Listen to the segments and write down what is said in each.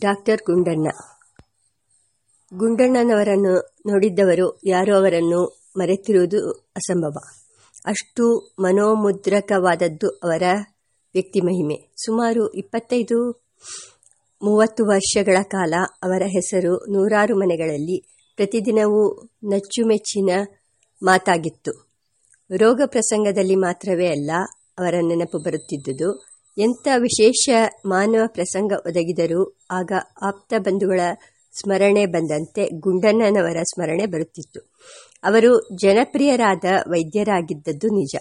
Doctor Gundanna. ಗುಂಡಣ್ಣನವರನ್ನು ನೋಡಿದ್ದವರು ಯಾರೋ ಅವರನ್ನು ಮರೆತಿರುವುದು ಅಸಂಭವ. ಅಷ್ಟು ಮನೋಮುದ್ರಕವಾದದ್ದು ಅವರ ವ್ಯಕ್ತಿ ಮಹಿಮೆ. ಸುಮಾರು ಇಪ್ಪತ್ತೈದು, ಮೂವತ್ತು ವರ್ಷಗಳ ಕಾಲ ಅವರ ಹೆಸರು ನೂರಾರು ಮನೆಗಳಲ್ಲಿ ಪ್ರತಿದಿನವೂ ನಚ್ಚುಮೆಚ್ಚಿನ ಮಾತಾಗಿತ್ತು. ರೋಗ ಪ್ರಸಂಗದಲ್ಲಿ ಮಾತ್ರವೇ ಅಲ್ಲ ಅವರ ನೆನಪು ಬರುತ್ತಿದ್ದುದು. ಎಂಥ ವಿಶೇಷ ಮಾನವ ಪ್ರಸಂಗ ಒದಗಿದರೂ ಆಗ ಆಪ್ತ ಬಂಧುಗಳ ಸ್ಮರಣೆ ಬಂದಂತೆ ಗುಂಡಣ್ಣನವರ ಸ್ಮರಣೆ ಬರುತ್ತಿತ್ತು. ಅವರು ಜನಪ್ರಿಯರಾದ ವೈದ್ಯರಾಗಿದ್ದದ್ದು ನಿಜ.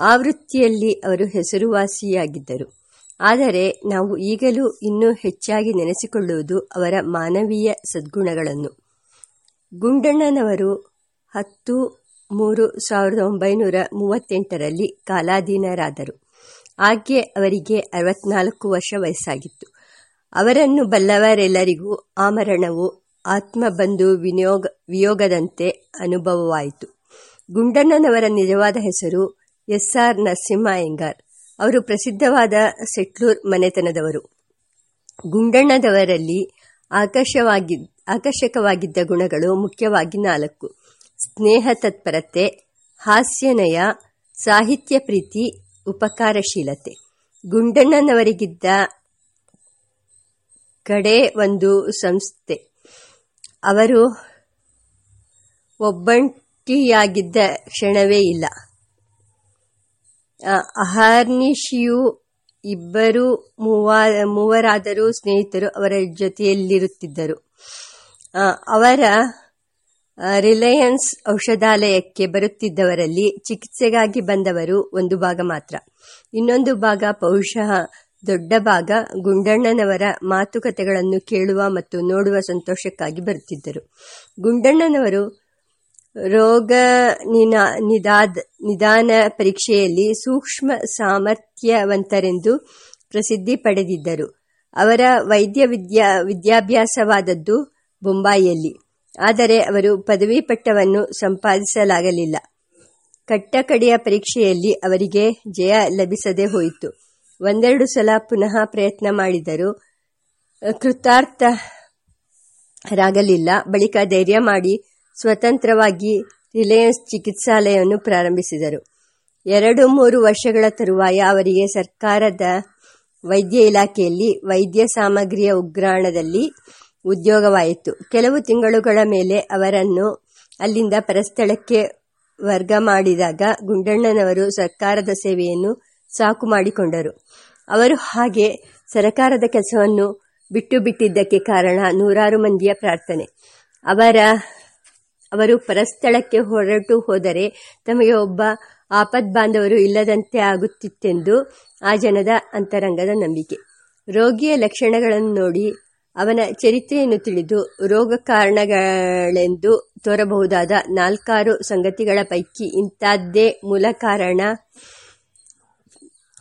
ಆ ವೃತ್ತಿಯಲ್ಲಿ ಅವರು ಹೆಸರುವಾಸಿಯಾಗಿದ್ದರು. ಆದರೆ ನಾವು ಈಗಲೂ ಇನ್ನೂ ಹೆಚ್ಚಾಗಿ ನೆನೆಸಿಕೊಳ್ಳುವುದು ಅವರ ಮಾನವೀಯ ಸದ್ಗುಣಗಳನ್ನು. ಗುಂಡಣ್ಣನವರು ಹತ್ತು ಮೂರು ಸಾವಿರದ ಒಂಬೈನೂರ ಮೂವತ್ತೆಂಟರಲ್ಲಿ ಕಾಲಾಧೀನರಾದರು. ಆಗ್ಗೆ ಅವರಿಗೆ ಅರವತ್ನಾಲ್ಕು ವರ್ಷ ವಯಸ್ಸಾಗಿತ್ತು. ಅವರನ್ನು ಬಲ್ಲವರೆಲ್ಲರಿಗೂ ಆ ಮರಣವು ಆತ್ಮಬಂಧು ವಿನಿಯೋಗ, ವಿಯೋಗದಂತೆ ಅನುಭವವಾಯಿತು. ಗುಂಡಣ್ಣನವರ ನಿಜವಾದ ಹೆಸರು ಎಸ್ ಆರ್ ನರಸಿಂಹ ಅವರು ಪ್ರಸಿದ್ಧವಾದ ಸೆಟ್ಲೂರ್ ಮನೆತನದವರು. ಗುಂಡಣ್ಣದವರಲ್ಲಿ ಆಕರ್ಷವಾಗಿ, ಆಕರ್ಷಕವಾಗಿದ್ದ ಗುಣಗಳು ಮುಖ್ಯವಾಗಿ ನಾಲ್ಕು. ಸ್ನೇಹ ತತ್ಪರತೆ, ಹಾಸ್ಯನಯ, ಸಾಹಿತ್ಯ ಪ್ರೀತಿ ಉಪಕಾರಶೀಲತೆ. ಗುಂಡಣ್ಣನವರಿಗಿದ್ದ ಕಡೆ ಒಂದು ಸಂಸ್ಥೆ. ಅವರು ಒಬ್ಬಂಟಿಯಾಗಿದ್ದ ಕ್ಷಣವೇ ಇಲ್ಲ. ಅಹರ್ನಿಶಿಯು ಇಬ್ಬರು ಮೂವರಾದರೂ ಸ್ನೇಹಿತರು ಅವರ ಜೊತೆಯಲ್ಲಿರುತ್ತಿದ್ದರು. ಅವರ ರಿಲಯನ್ಸ್ ಔಷಧಾಲಯಕ್ಕೆ ಬರುತ್ತಿದ್ದವರಲ್ಲಿ ಚಿಕಿತ್ಸೆಗಾಗಿ ಬಂದವರು ಒಂದು ಭಾಗ ಮಾತ್ರ. ಇನ್ನೊಂದು ಭಾಗ ಬಹುಶಃ ದೊಡ್ಡ ಭಾಗ ಗುಂಡಣ್ಣನವರ ಮಾತುಕತೆಗಳನ್ನು ಕೇಳುವ ಮತ್ತು ನೋಡುವ ಸಂತೋಷಕ್ಕಾಗಿ ಬರುತ್ತಿದ್ದರು. ಗುಂಡಣ್ಣನವರು ರೋಗ ನಿದಾದ, ನಿದಾನ ಪರೀಕ್ಷೆಯಲ್ಲಿ ಸೂಕ್ಷ್ಮ ಸಾಮರ್ಥ್ಯವಂತರೆಂದು ಪ್ರಸಿದ್ಧಿ ಪಡೆದಿದ್ದರು. ಅವರ ವೈದ್ಯ ವಿದ್ಯಾ, ವಿದ್ಯಾಭ್ಯಾಸವಾದದ್ದು ಬೊಂಬಾಯಿಯಲ್ಲಿ ಆದರೆ ಅವರು ಪದವಿ ಪಟ್ಟವನ್ನು ಸಂಪಾದಿಸಲಾಗಲಿಲ್ಲ. ಕಟ್ಟಕಡೆಯ ಪರೀಕ್ಷೆಯಲ್ಲಿ ಅವರಿಗೆ ಜಯ ಲಭಿಸದೆ ಹೋಯಿತು. ಒಂದೆರಡು ಸಲ ಪುನಃ ಪ್ರಯತ್ನ ಮಾಡಿದರು ಕೃತಾರ್ಥರಾಗಲಿಲ್ಲ. ಬಳಿಕ ಧೈರ್ಯ ಮಾಡಿ ಸ್ವತಂತ್ರವಾಗಿ ರಿಲಯನ್ಸ್ ಚಿಕಿತ್ಸಾಲಯವನ್ನು ಪ್ರಾರಂಭಿಸಿದರು. ಎರಡು ಮೂರು ವರ್ಷಗಳ ತರುವಾಯ ಅವರಿಗೆ ಸರ್ಕಾರದ ವೈದ್ಯ ಇಲಾಖೆಯಲ್ಲಿ ವೈದ್ಯ ಸಾಮಗ್ರಿಯ ಉಗ್ರಾಣದಲ್ಲಿ ಉದ್ಯೋಗವಾಯಿತು. ಕೆಲವು ತಿಂಗಳುಗಳ ಮೇಲೆ ಅವರನ್ನು ಅಲ್ಲಿಂದ ಪರಸ್ಥಳಕ್ಕೆ ವರ್ಗ ಮಾಡಿದಾಗ ಗುಂಡಣ್ಣನವರು ಸರ್ಕಾರದ ಸೇವೆಯನ್ನು ಸಾಕು ಮಾಡಿಕೊಂಡರು. ಅವರು ಹಾಗೆ ಸರಕಾರದ ಕೆಲಸವನ್ನು ಬಿಟ್ಟು ಬಿಟ್ಟಿದ್ದಕ್ಕೆ ಕಾರಣ ನೂರಾರು ಮಂದಿಯ ಪ್ರಾರ್ಥನೆ. ಅವರ, ಅವರು ಪರಸ್ಥಳಕ್ಕೆ ಹೊರಟು ಹೋದರೆ ತಮಗೆ ಒಬ್ಬ ಬಾಂಧವರು ಇಲ್ಲದಂತೆ ಆಗುತ್ತಿತ್ತೆಂದು ಆ ಜನದ ಅಂತರಂಗದ ನಂಬಿಕೆ. ರೋಗಿಯ ಲಕ್ಷಣಗಳನ್ನು ನೋಡಿ ಅವನ ಚರಿತ್ರೆಯನ್ನು ತಿಳಿದು ರೋಗ ಕಾರಣಗಳೆಂದು ತೋರಬಹುದಾದ ನಾಲ್ಕಾರು ಸಂಗತಿಗಳ ಪೈಕಿ ಇಂಥದ್ದೇ ಮೂಲ ಕಾರಣ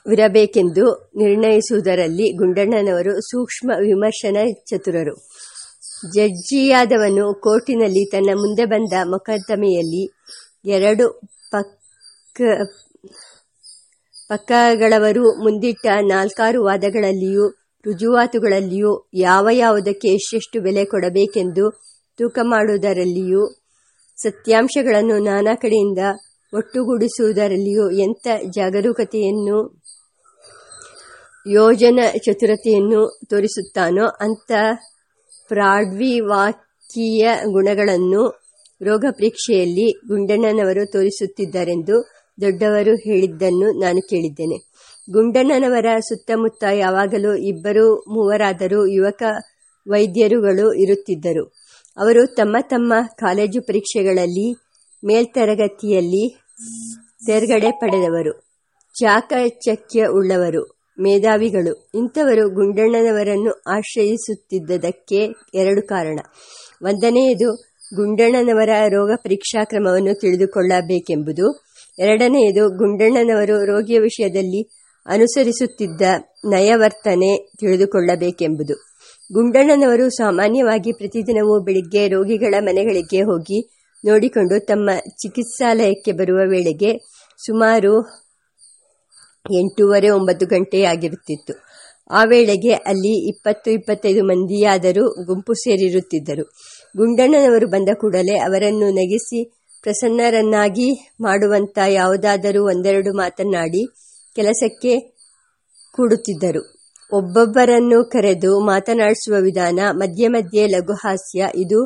ವಿರಬೇಕೆಂದು ನಿರ್ಣಯಿಸುವುದರಲ್ಲಿ ಗುಂಡಣ್ಣನವರು ಸೂಕ್ಷ್ಮ ವಿಮರ್ಶನ ಚತುರರು. ಜಡ್ಜಿಯಾದವನು ಕೋರ್ಟಿನಲ್ಲಿ ತನ್ನ ಮುಂದೆ ಬಂದ ಮೊಕದ್ದಮೆಯಲ್ಲಿ ಎರಡು ಪಕ್ಕ ಪಕ್ಕಗಳವರು ಮುಂದಿಟ್ಟ ನಾಲ್ಕಾರು ವಾದಗಳಲ್ಲಿಯೂ ರುಜುವಾತುಗಳಲ್ಲಿಯೂ ಯಾವ ಯಾವುದಕ್ಕೆ ಎಷ್ಟೆಷ್ಟು ಬೆಲೆ ಕೊಡಬೇಕೆಂದು ತೂಕ ಮಾಡುವುದರಲ್ಲಿಯೂ, ಸತ್ಯಾಂಶಗಳನ್ನು ನಾನಾ ಕಡೆಯಿಂದ ಒಟ್ಟುಗೂಡಿಸುವುದರಲ್ಲಿಯೂ ಎಂಥ ಜಾಗರೂಕತೆಯನ್ನು, ಯೋಜನ ಚತುರತೆಯನ್ನು ತೋರಿಸುತ್ತಾನೋ ಅಂಥ ಪ್ರಾಡ್ವಿವಾಕೀಯ ಗುಣಗಳನ್ನು ರೋಗ ಪರೀಕ್ಷೆಯಲ್ಲಿ ಗುಂಡಣ್ಣನವರು ತೋರಿಸುತ್ತಿದ್ದರೆಂದು ದೊಡ್ಡವರು ಹೇಳಿದ್ದನ್ನು ನಾನು ಕೇಳಿದ್ದೇನೆ. ಗುಂಡಣ್ಣನವರ ಸುತ್ತಮುತ್ತ ಯಾವಾಗಲೂ ಇಬ್ಬರು ಮೂವರಾದರೂ ಯುವಕ ವೈದ್ಯರುಗಳು ಇರುತ್ತಿದ್ದರು. ಅವರು ತಮ್ಮ ತಮ್ಮ ಕಾಲೇಜು ಪರೀಕ್ಷೆಗಳಲ್ಲಿ ಮೇಲ್ತರಗತಿಯಲ್ಲಿ ತೇರ್ಗಡೆ ಪಡೆದವರು, ಚಾಕಚಕ್ಯ ಉಳ್ಳವರು, ಮೇಧಾವಿಗಳು. ಇಂಥವರು ಗುಂಡಣ್ಣನವರನ್ನು ಆಶ್ರಯಿಸುತ್ತಿದ್ದದಕ್ಕೆ ಎರಡು ಕಾರಣ. ಒಂದನೆಯದು, ಗುಂಡಣ್ಣನವರ ರೋಗ ಪರೀಕ್ಷಾ ಕ್ರಮವನ್ನು ತಿಳಿದುಕೊಳ್ಳಬೇಕೆಂಬುದು. ಎರಡನೆಯದು ಗುಂಡಣ್ಣನವರು ರೋಗಿಯ ವಿಷಯದಲ್ಲಿ ಅನುಸರಿಸುತ್ತಿದ್ದ ನಯವರ್ತನೆ ತಿಳಿದುಕೊಳ್ಳಬೇಕೆಂಬುದು. ಗುಂಡಣ್ಣನವರು ಸಾಮಾನ್ಯವಾಗಿ ಪ್ರತಿದಿನವೂ ಬೆಳಿಗ್ಗೆ ರೋಗಿಗಳ ಮನೆಗಳಿಗೆ ಹೋಗಿ ನೋಡಿಕೊಂಡು ತಮ್ಮ ಚಿಕಿತ್ಸಾಲಯಕ್ಕೆ ಬರುವ ವೇಳೆಗೆ ಸುಮಾರು ಎಂಟೂವರೆ ಒಂಬತ್ತು ಗಂಟೆಯಾಗಿರುತ್ತಿತ್ತು ಆ ವೇಳೆಗೆ ಅಲ್ಲಿ ಇಪ್ಪತ್ತು, ಇಪ್ಪತ್ತೈದು ಮಂದಿಯಾದರೂ ಗುಂಪು ಸೇರಿರುತ್ತಿದ್ದರು. ಗುಂಡಣ್ಣನವರು ಬಂದ ಕೂಡಲೇ ಅವರನ್ನು ನಗಿಸಿ ಪ್ರಸನ್ನರನ್ನಾಗಿ ಮಾಡುವಂತ ಯಾವುದಾದರೂ ಒಂದೆರಡು ಮಾತನಾಡಿ ಕೆಲಸಕ್ಕೆ ಕೂಡುತ್ತಿದ್ದರು. ಒಬ್ಬೊಬ್ಬರನ್ನು ಕರೆದು ಮಾತನಾಡಿಸುವ ವಿಧಾನ ಮಧ್ಯೆ ಮಧ್ಯೆ ಲಘುಹಾಸ್ಯ ಇದು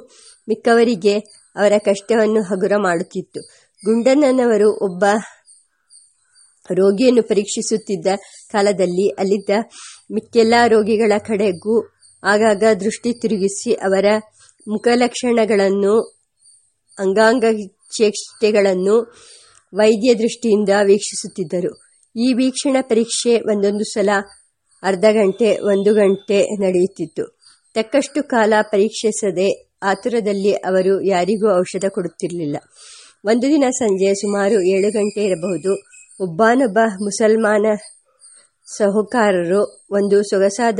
ಮಿಕ್ಕವರಿಗೆ ಅವರ ಕಷ್ಟವನ್ನು ಹಗುರ ಮಾಡುತ್ತಿತ್ತು. ಗುಂಡಣ್ಣನವರು ಒಬ್ಬ ರೋಗಿಯನ್ನು ಪರೀಕ್ಷಿಸುತ್ತಿದ್ದ ಕಾಲದಲ್ಲಿ ಅಲ್ಲಿದ್ದ ಮಿಕ್ಕೆಲ್ಲ ರೋಗಿಗಳ ಕಡೆಗೂ ಆಗಾಗ ದೃಷ್ಟಿ ತಿರುಗಿಸಿ ಅವರ ಮುಖಲಕ್ಷಣಗಳನ್ನು ಅಂಗಾಂಗ ಚೇಷ್ಟೆಗಳನ್ನು ವೈದ್ಯ ದೃಷ್ಟಿಯಿಂದ ವೀಕ್ಷಿಸುತ್ತಿದ್ದರು. ಈ ವೀಕ್ಷಣ ಪರೀಕ್ಷೆ ಒಂದೊಂದು ಸಲ ಅರ್ಧ ಗಂಟೆ, ಒಂದು ಗಂಟೆ ನಡೆಯುತ್ತಿತ್ತು. ತಕ್ಕಷ್ಟು ಕಾಲ ಪರೀಕ್ಷಿಸದೆ ಆತುರದಲ್ಲಿ ಅವರು ಯಾರಿಗೂ ಔಷಧ ಕೊಡುತ್ತಿರಲಿಲ್ಲ. ಒಂದು ದಿನ ಸಂಜೆ ಸುಮಾರು ಏಳು ಗಂಟೆ ಇರಬಹುದು. ಒಬ್ಬನೊಬ್ಬ ಮುಸಲ್ಮಾನ ಸಹುಕಾರರು ಒಂದು ಸೊಗಸಾದ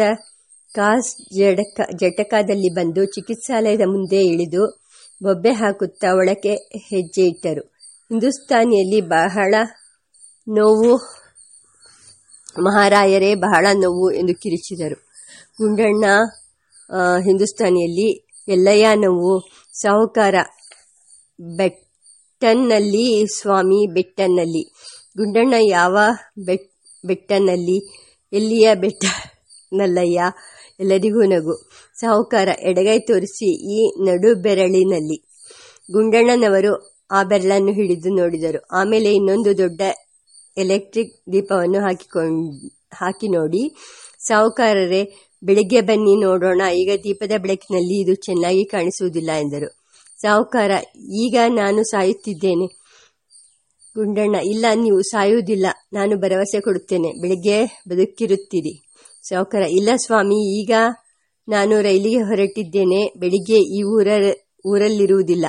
ಕಾಸ್ ಜಡಕ, ಜಟಕದಲ್ಲಿ ಬಂದು ಚಿಕಿತ್ಸಾಲಯದ ಮುಂದೆ ಇಳಿದು ಬೊಬ್ಬೆ ಹಾಕುತ್ತಾ ಒಳಕ್ಕೆ ಹೆಜ್ಜೆ ಇಟ್ಟರು. ಹಿಂದೂಸ್ತಾನಿಯಲ್ಲಿ ಬಹಳ ನೋವು, ಮಹಾರಾಯರೇ ಬಹಳ ನೋವು ಎಂದು ಕಿರಿಚಿದರು. ಗುಂಡಣ್ಣ ಹಿಂದೂಸ್ತಾನಿಯಲ್ಲಿ ಎಲ್ಲಯ್ಯ ನೋವು, ಸಾಹುಕಾರ ಬೆಟ್ಟನ್ನಲ್ಲಿ, ಸ್ವಾಮಿ ಬೆಟ್ಟನ್ನಲ್ಲಿ. ಗುಂಡಣ್ಣ ಯಾವ ಬೆಟ್ ಬೆಟ್ಟನಲ್ಲಿ ಎಲ್ಲಿಯ ಬೆಟ್ಟನಲ್ಲಯ್ಯ? ಎಲ್ಲರಿಗೂ ನಗು. ಸಾಹುಕಾರ ಎಡಗೈ ತೋರಿಸಿ ಈ ನಡು ಬೆರಳಿನಲ್ಲಿ ಗುಂಡಣ್ಣನವರು ಆ ಬೆರಳನ್ನು ಹಿಡಿದು ನೋಡಿದರು. ಆಮೇಲೆ ಇನ್ನೊಂದು ದೊಡ್ಡ ಎಲೆಕ್ಟ್ರಿಕ್ ದೀಪವನ್ನು ಹಾಕಿಕೊಂಡು, ಹಾಕಿ ನೋಡಿ. ಸಾಹುಕಾರರೇ, ಬೆಳಿಗ್ಗೆ ಬನ್ನಿ ನೋಡೋಣ. ಈಗ ದೀಪದ ಬೆಳಕಿನಲ್ಲಿ ಇದು ಚೆನ್ನಾಗಿ ಕಾಣಿಸುವುದಿಲ್ಲ ಎಂದರು. ಸಾಹುಕಾರ, ಈಗ ನಾನು ಸಾಯುತ್ತಿದ್ದೇನೆ. ಗುಂಡಣ್ಣ, ಇಲ್ಲ, ನೀವು ಸಾಯುವುದಿಲ್ಲ. ನಾನು ಭರವಸೆ ಕೊಡುತ್ತೇನೆ. ಬೆಳಿಗ್ಗೆ ಬದುಕಿರುತ್ತೀರಿ. ಸಾಹುಕಾರ, ಇಲ್ಲ ಸ್ವಾಮಿ, ಈಗ ನಾನು ರೈಲಿಗೆ ಹೊರಟಿದ್ದೇನೆ. ಬೆಳಿಗ್ಗೆ ಈ ಊರ, ಊರಲ್ಲಿರುವುದಿಲ್ಲ.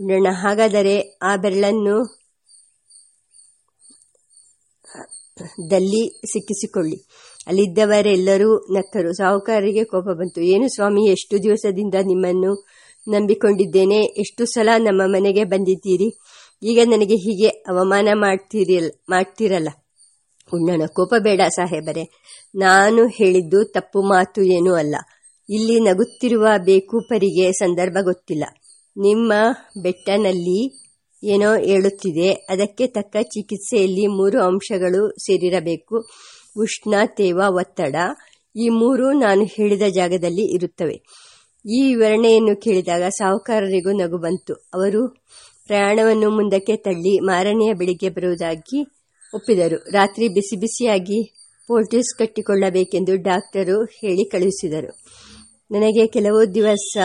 ನೋಡೋಣ ಹಾಗಾದರೆ ಆ ಬೆರಳನ್ನು ದಲ್ಲಿ ಸಿಕ್ಕಿಸಿಕೊಳ್ಳಿ. ಅಲ್ಲಿದ್ದವರೆಲ್ಲರೂ ನಕ್ಕರು. ಸಾಹುಕಾರರಿಗೆ ಕೋಪ ಬಂತು. ಏನು ಸ್ವಾಮಿ, ಎಷ್ಟು ದಿವಸದಿಂದ ನಿಮ್ಮನ್ನು ನಂಬಿಕೊಂಡಿದ್ದೇನೆ? ಎಷ್ಟು ಸಲ ನಮ್ಮ ಮನೆಗೆ ಬಂದಿದ್ದೀರಿ? ಈಗ ನನಗೆ ಹೀಗೆ ಅವಮಾನ ಮಾಡ್ತೀರಿಲ್, ಮಾಡ್ತೀರಲ್ಲ. ಉಣ್ಣನ ಕೋಪ ಬೇಡ ಸಾಹೇಬರೇ. ನಾನು ಹೇಳಿದ್ದು ತಪ್ಪು ಮಾತು ಏನೂ ಅಲ್ಲ. ಇಲ್ಲಿ ನಗುತ್ತಿರುವ ಬೇಕೂಪರಿಗೆ ಸಂದರ್ಭ ಗೊತ್ತಿಲ್ಲ. ನಿಮ್ಮ ಬೆಟ್ಟನಲ್ಲಿ ಏನೋ ಹೇಳುತ್ತಿದೆ. ಅದಕ್ಕೆ ತಕ್ಕ ಚಿಕಿತ್ಸೆಯಲ್ಲಿ ಮೂರು ಅಂಶಗಳು ಸೇರಿರಬೇಕು. ಉಷ್ಣ ತೇವ ಒತ್ತಡ. ಈ ಮೂರು ನಾನು ಹೇಳಿದ ಜಾಗದಲ್ಲಿ ಇರುತ್ತವೆ. ಈ ವಿವರಣೆಯನ್ನು ಕೇಳಿದಾಗ ಸಾಹುಕಾರರಿಗೂ ನಗು ಬಂತು. ಅವರು ಪ್ರಯಾಣವನ್ನು ಮುಂದಕ್ಕೆ ತಳ್ಳಿ ಮಾರನೆಯ ಬೆಳಿಗ್ಗೆ ಬರುವುದಾಗಿ ಒಪ್ಪಿದರು. ರಾತ್ರಿ ಬಿಸಿ ಬಿಸಿಯಾಗಿ ಪೋಲ್ಟೀಸ್ ಕಟ್ಟಿಕೊಳ್ಳಬೇಕೆಂದು ಡಾಕ್ಟರು ಹೇಳಿ ಕಳುಹಿಸಿದರು. ನನಗೆ ಕೆಲವು ದಿವಸ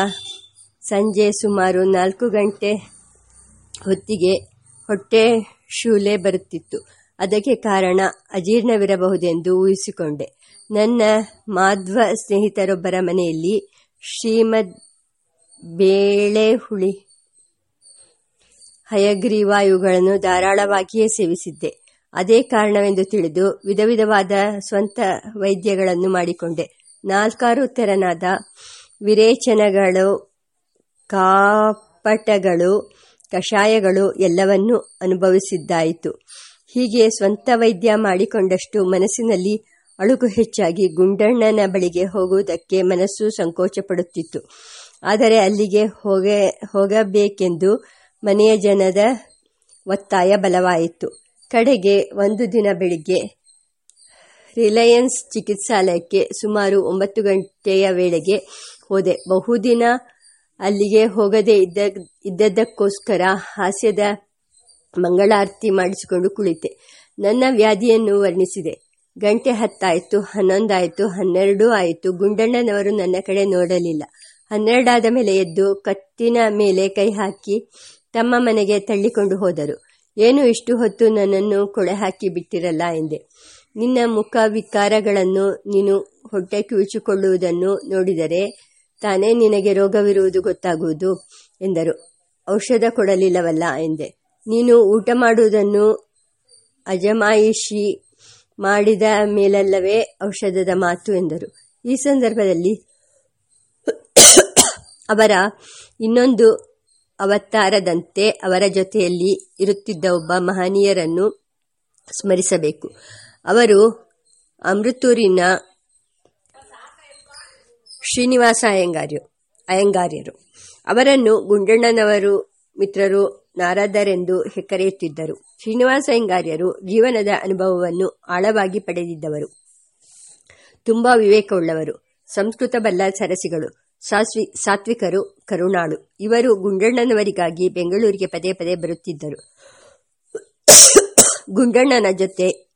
ಸಂಜೆ ಸುಮಾರು ನಾಲ್ಕು ಗಂಟೆ ಹೊತ್ತಿಗೆ ಹೊಟ್ಟೆ ಶೂಲೆ ಬರುತ್ತಿತ್ತು. ಅದಕ್ಕೆ ಕಾರಣ ಅಜೀರ್ಣವಿರಬಹುದೆಂದು ಊಹಿಸಿಕೊಂಡೆ. ನನ್ನ ಮಾಧ್ವ ಸ್ನೇಹಿತರೊಬ್ಬರ ಮನೆಯಲ್ಲಿ ಶ್ರೀಮದ್ ಬೇಳೆ ಹುಳಿ ಹಯಗ್ರೀವಾಯುಗಳನ್ನು ಧಾರಾಳವಾಗಿಯೇ ಸೇವಿಸಿದ್ದೆ. ಅದೇ ಕಾರಣವೆಂದು ತಿಳಿದು ವಿಧ ವಿಧವಾದ ಸ್ವಂತ ವೈದ್ಯಗಳನ್ನು ಮಾಡಿಕೊಂಡೆ. ನಾಲ್ಕಾರು ತೆರನಾದ ವಿರೇಚನಗಳು, ಕಾಪಟಗಳು, ಕಷಾಯಗಳು ಎಲ್ಲವನ್ನೂ ಅನುಭವಿಸಿದ್ದಾಯಿತು. ಹೀಗೆ ಸ್ವಂತ ವೈದ್ಯ ಮಾಡಿಕೊಂಡಷ್ಟು ಮನಸ್ಸಿನಲ್ಲಿ ಅಳುಕು ಹೆಚ್ಚಾಗಿ ಗುಂಡಣ್ಣನ ಬಳಿಗೆ ಹೋಗುವುದಕ್ಕೆ ಮನಸ್ಸು ಸಂಕೋಚಪಡುತ್ತಿತ್ತು. ಆದರೆ ಅಲ್ಲಿಗೆ ಹೋಗ, ಹೋಗಬೇಕೆಂದು ಮನೆಯ ಜನದ ಒತ್ತಾಯ ಬಲವಾಯಿತು. ಕಡೆಗೆ ಒಂದು ದಿನ ಬೆಳಿಗ್ಗೆ ರಿಲಯನ್ಸ್ ಚಿಕಿತ್ಸಾಲಯಕ್ಕೆ ಸುಮಾರು ಒಂಬತ್ತು ಗಂಟೆಯ ವೇಳೆಗೆ ಹೋದೆ. ಬಹುದಿನ ಅಲ್ಲಿಗೆ ಹೋಗದೆ ಇದ್ದ, ಇದ್ದದ್ದಕ್ಕೋಸ್ಕರ ಹಾಸ್ಯದ ಮಂಗಳಾರತಿ ಮಾಡಿಸಿಕೊಂಡು ಕುಳಿತೆ. ನನ್ನ ವ್ಯಾಧಿಯನ್ನು ವರ್ಣಿಸಿದೆ. ಗಂಟೆ ಹತ್ತಾಯಿತು, ಹನ್ನೊಂದಾಯಿತು, ಹನ್ನೆರಡು ಆಯಿತು. ಗುಂಡಣ್ಣನವರು ನನ್ನ ಕಡೆ ನೋಡಲಿಲ್ಲ. ಹನ್ನೆರಡಾದ ಮೇಲೆ ಎದ್ದು ಕತ್ತಿನ ಮೇಲೆ ಕೈ ಹಾಕಿ ತಮ್ಮ ಮನೆಗೆ ತಳ್ಳಿಕೊಂಡು ಹೋದರು. ಏನು ಇಷ್ಟು ಹೊತ್ತು ನನ್ನನ್ನು ಕೊಳೆ ಹಾಕಿ ಬಿಟ್ಟಿರಲ್ಲ ಎಂದೆ. ನಿನ್ನ ಮುಖ ವಿಕಾರಗಳನ್ನು ನೀನು ಹೊಟ್ಟೆ ಕಿವುಚಿಕೊಳ್ಳುವುದನ್ನು ನೋಡಿದರೆ ತಾನೇ ನಿನಗೆ ರೋಗವಿರುವುದು ಗೊತ್ತಾಗುವುದು ಎಂದರು. ಔಷಧ ಕೊಡಲಿಲ್ಲವಲ್ಲ ಎಂದೆ. ನೀನು ಊಟ ಮಾಡುವುದನ್ನು ಅಜಮಾಯಿಷಿ ಮಾಡಿದ ಮೇಲಲ್ಲವೇ ಔಷಧದ ಮಾತು ಎಂದರು. ಈ ಸಂದರ್ಭದಲ್ಲಿ ಅವರ ಇನ್ನೊಂದು ಅವತಾರದಂತೆ ಅವರ ಜೊತೆಯಲ್ಲಿ ಇರುತ್ತಿದ್ದ ಒಬ್ಬ ಮಹನೀಯರನ್ನು ಸ್ಮರಿಸಬೇಕು. ಅವರು ಅಮೃತೂರಿನ ಶ್ರೀನಿವಾಸ ಅಯ್ಯಂಗಾರ್ಯು ಅಯ್ಯಂಗಾರ್ಯರು. ಅವರನ್ನು ಗುಂಡಣ್ಣನವರು, ಮಿತ್ರರು ನಾರದರೆಂದು ಕರೆಯುತ್ತಿದ್ದರು ಶ್ರೀನಿವಾಸ ಅಯ್ಯಂಗಾರ್ಯರು ಜೀವನದ ಅನುಭವವನ್ನು ಆಳವಾಗಿ ಪಡೆದಿದ್ದವರು. ತುಂಬಾ ವಿವೇಕವುಳ್ಳವರು. ಸಂಸ್ಕೃತ ಬಲ್ಲ ಸರಸಿಗಳು. ಸಾಸ್ವಿ ಸಾತ್ವಿಕರು ಕರುಣಾಳು. ಇವರು ಗುಂಡಣ್ಣನವರಿಗಾಗಿ ಬೆಂಗಳೂರಿಗೆ ಪದೇ ಪದೇ ಬರುತ್ತಿದ್ದರು. ಗುಂಡಣ್ಣನ ಜೊತೆ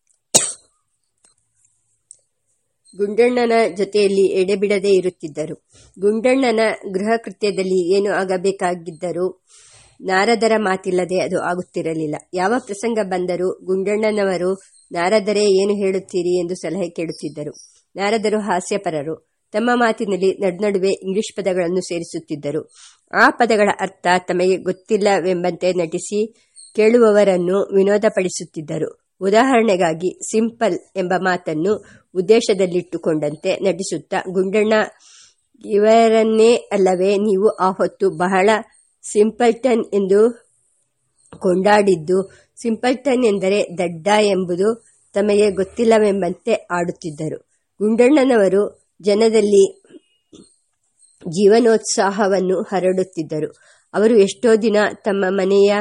ಗುಂಡಣ್ಣನ ಜೊತೆಯಲ್ಲಿ ಎಡೆಬಿಡದೆ ಇರುತ್ತಿದ್ದರು. ಗುಂಡಣ್ಣನ ಗೃಹ ಕೃತ್ಯದಲ್ಲಿ ಏನು ಆಗಬೇಕಾಗಿದ್ದರೂ ನಾರದರ ಮಾತಿಲ್ಲದೆ ಅದು ಆಗುತ್ತಿರಲಿಲ್ಲ. ಯಾವ ಪ್ರಸಂಗ ಬಂದರೂ ಗುಂಡಣ್ಣನವರು, ನಾರದರೇ ಏನು ಹೇಳುತ್ತೀರಿ ಎಂದು ಸಲಹೆ ಕೇಳುತ್ತಿದ್ದರು. ನಾರದರು ಹಾಸ್ಯಪರರು. ತಮ್ಮ ಮಾತಿನಲ್ಲಿ ನಡುನಡುವೆ ಇಂಗ್ಲಿಷ್ ಪದಗಳನ್ನು ಸೇರಿಸುತ್ತಿದ್ದರು. ಆ ಪದಗಳ ಅರ್ಥ ತಮಗೆ ಗೊತ್ತಿಲ್ಲವೆಂಬಂತೆ ನಟಿಸಿ ಕೇಳುವವರನ್ನು ವಿನೋದಪಡಿಸುತ್ತಿದ್ದರು. ಉದಾಹರಣೆಗಾಗಿ ಸಿಂಪಲ್ ಎಂಬ ಮಾತನ್ನು ಉದ್ದೇಶದಲ್ಲಿಟ್ಟುಕೊಂಡಂತೆ ನಟಿಸುತ್ತಾ, ಗುಂಡಣ್ಣ, ಇವರನ್ನೇ ಅಲ್ಲವೇ ನೀವು ಆ ಹೊತ್ತು ಬಹಳ ಸಿಂಪಲ್ಟನ್ ಎಂದು ಕೊಂಡಾಡಿದ್ದು. ಸಿಂಪಲ್ಟನ್ ಎಂದರೆ ದಡ್ಡ ಎಂಬುದು ತಮಗೆ ಗೊತ್ತಿಲ್ಲವೆಂಬಂತೆ ಆಡುತ್ತಿದ್ದರು. ಗುಂಡಣ್ಣನವರು ಜನದಲ್ಲಿ ಜೀವನೋತ್ಸಾಹವನ್ನು ಹರಡುತ್ತಿದ್ದರು. ಅವರು ಎಷ್ಟೋ ದಿನ ತಮ್ಮ ಮನೆಯ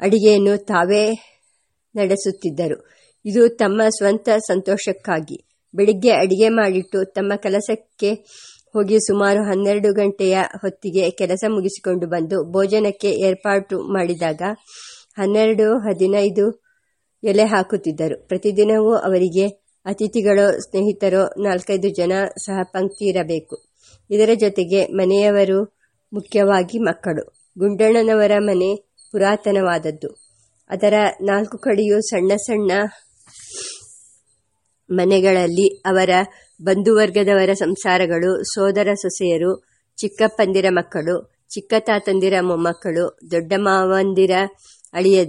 ಅಡಿಗೆಯನ್ನು ತಾವೇ ನಡೆಸುತ್ತಿದ್ದರು. ಇದು ತಮ್ಮ ಸ್ವಂತ ಸಂತೋಷಕ್ಕಾಗಿ. ಬೆಳಿಗ್ಗೆ ಅಡಿಗೆ ಮಾಡಿಟ್ಟು ತಮ್ಮ ಕೆಲಸಕ್ಕೆ ಹೋಗಿ ಸುಮಾರು ಹನ್ನೆರಡು ಗಂಟೆಯ ಹೊತ್ತಿಗೆ ಕೆಲಸ ಮುಗಿಸಿಕೊಂಡು ಬಂದು ಭೋಜನಕ್ಕೆ ಏರ್ಪಾಟು ಮಾಡಿದಾಗ ಹನ್ನೆರಡು, ಹದಿನೈದು ಎಲೆ ಹಾಕುತ್ತಿದ್ದರು. ಪ್ರತಿದಿನವೂ ಅವರಿಗೆ ಅತಿಥಿಗಳೋ, ಸ್ನೇಹಿತರೋ ನಾಲ್ಕೈದು ಜನ ಸಹ ಪಂಕ್ತಿ ಇರಬೇಕು. ಇದರ ಜೊತೆಗೆ ಮನೆಯವರು ಮುಖ್ಯವಾಗಿ ಮಕ್ಕಳು. ಗುಂಡಣ್ಣನವರ ಮನೆ ಪುರಾತನವಾದದ್ದು. ಅದರ ನಾಲ್ಕು ಕಡೆಯೂ ಸಣ್ಣ ಸಣ್ಣ ಮನೆಗಳಲ್ಲಿ ಅವರ ಬಂಧುವರ್ಗದವರ ಸಂಸಾರಗಳು, ಸೋದರ ಸೊಸೆಯರು, ಚಿಕ್ಕಪ್ಪಂದಿರ ಮಕ್ಕಳು, ಚಿಕ್ಕ ತಾತಂದಿರ ಮೊಮ್ಮಕ್ಕಳು, ದೊಡ್ಡ ಮಾವಂದಿರ ಅಳಿಯ,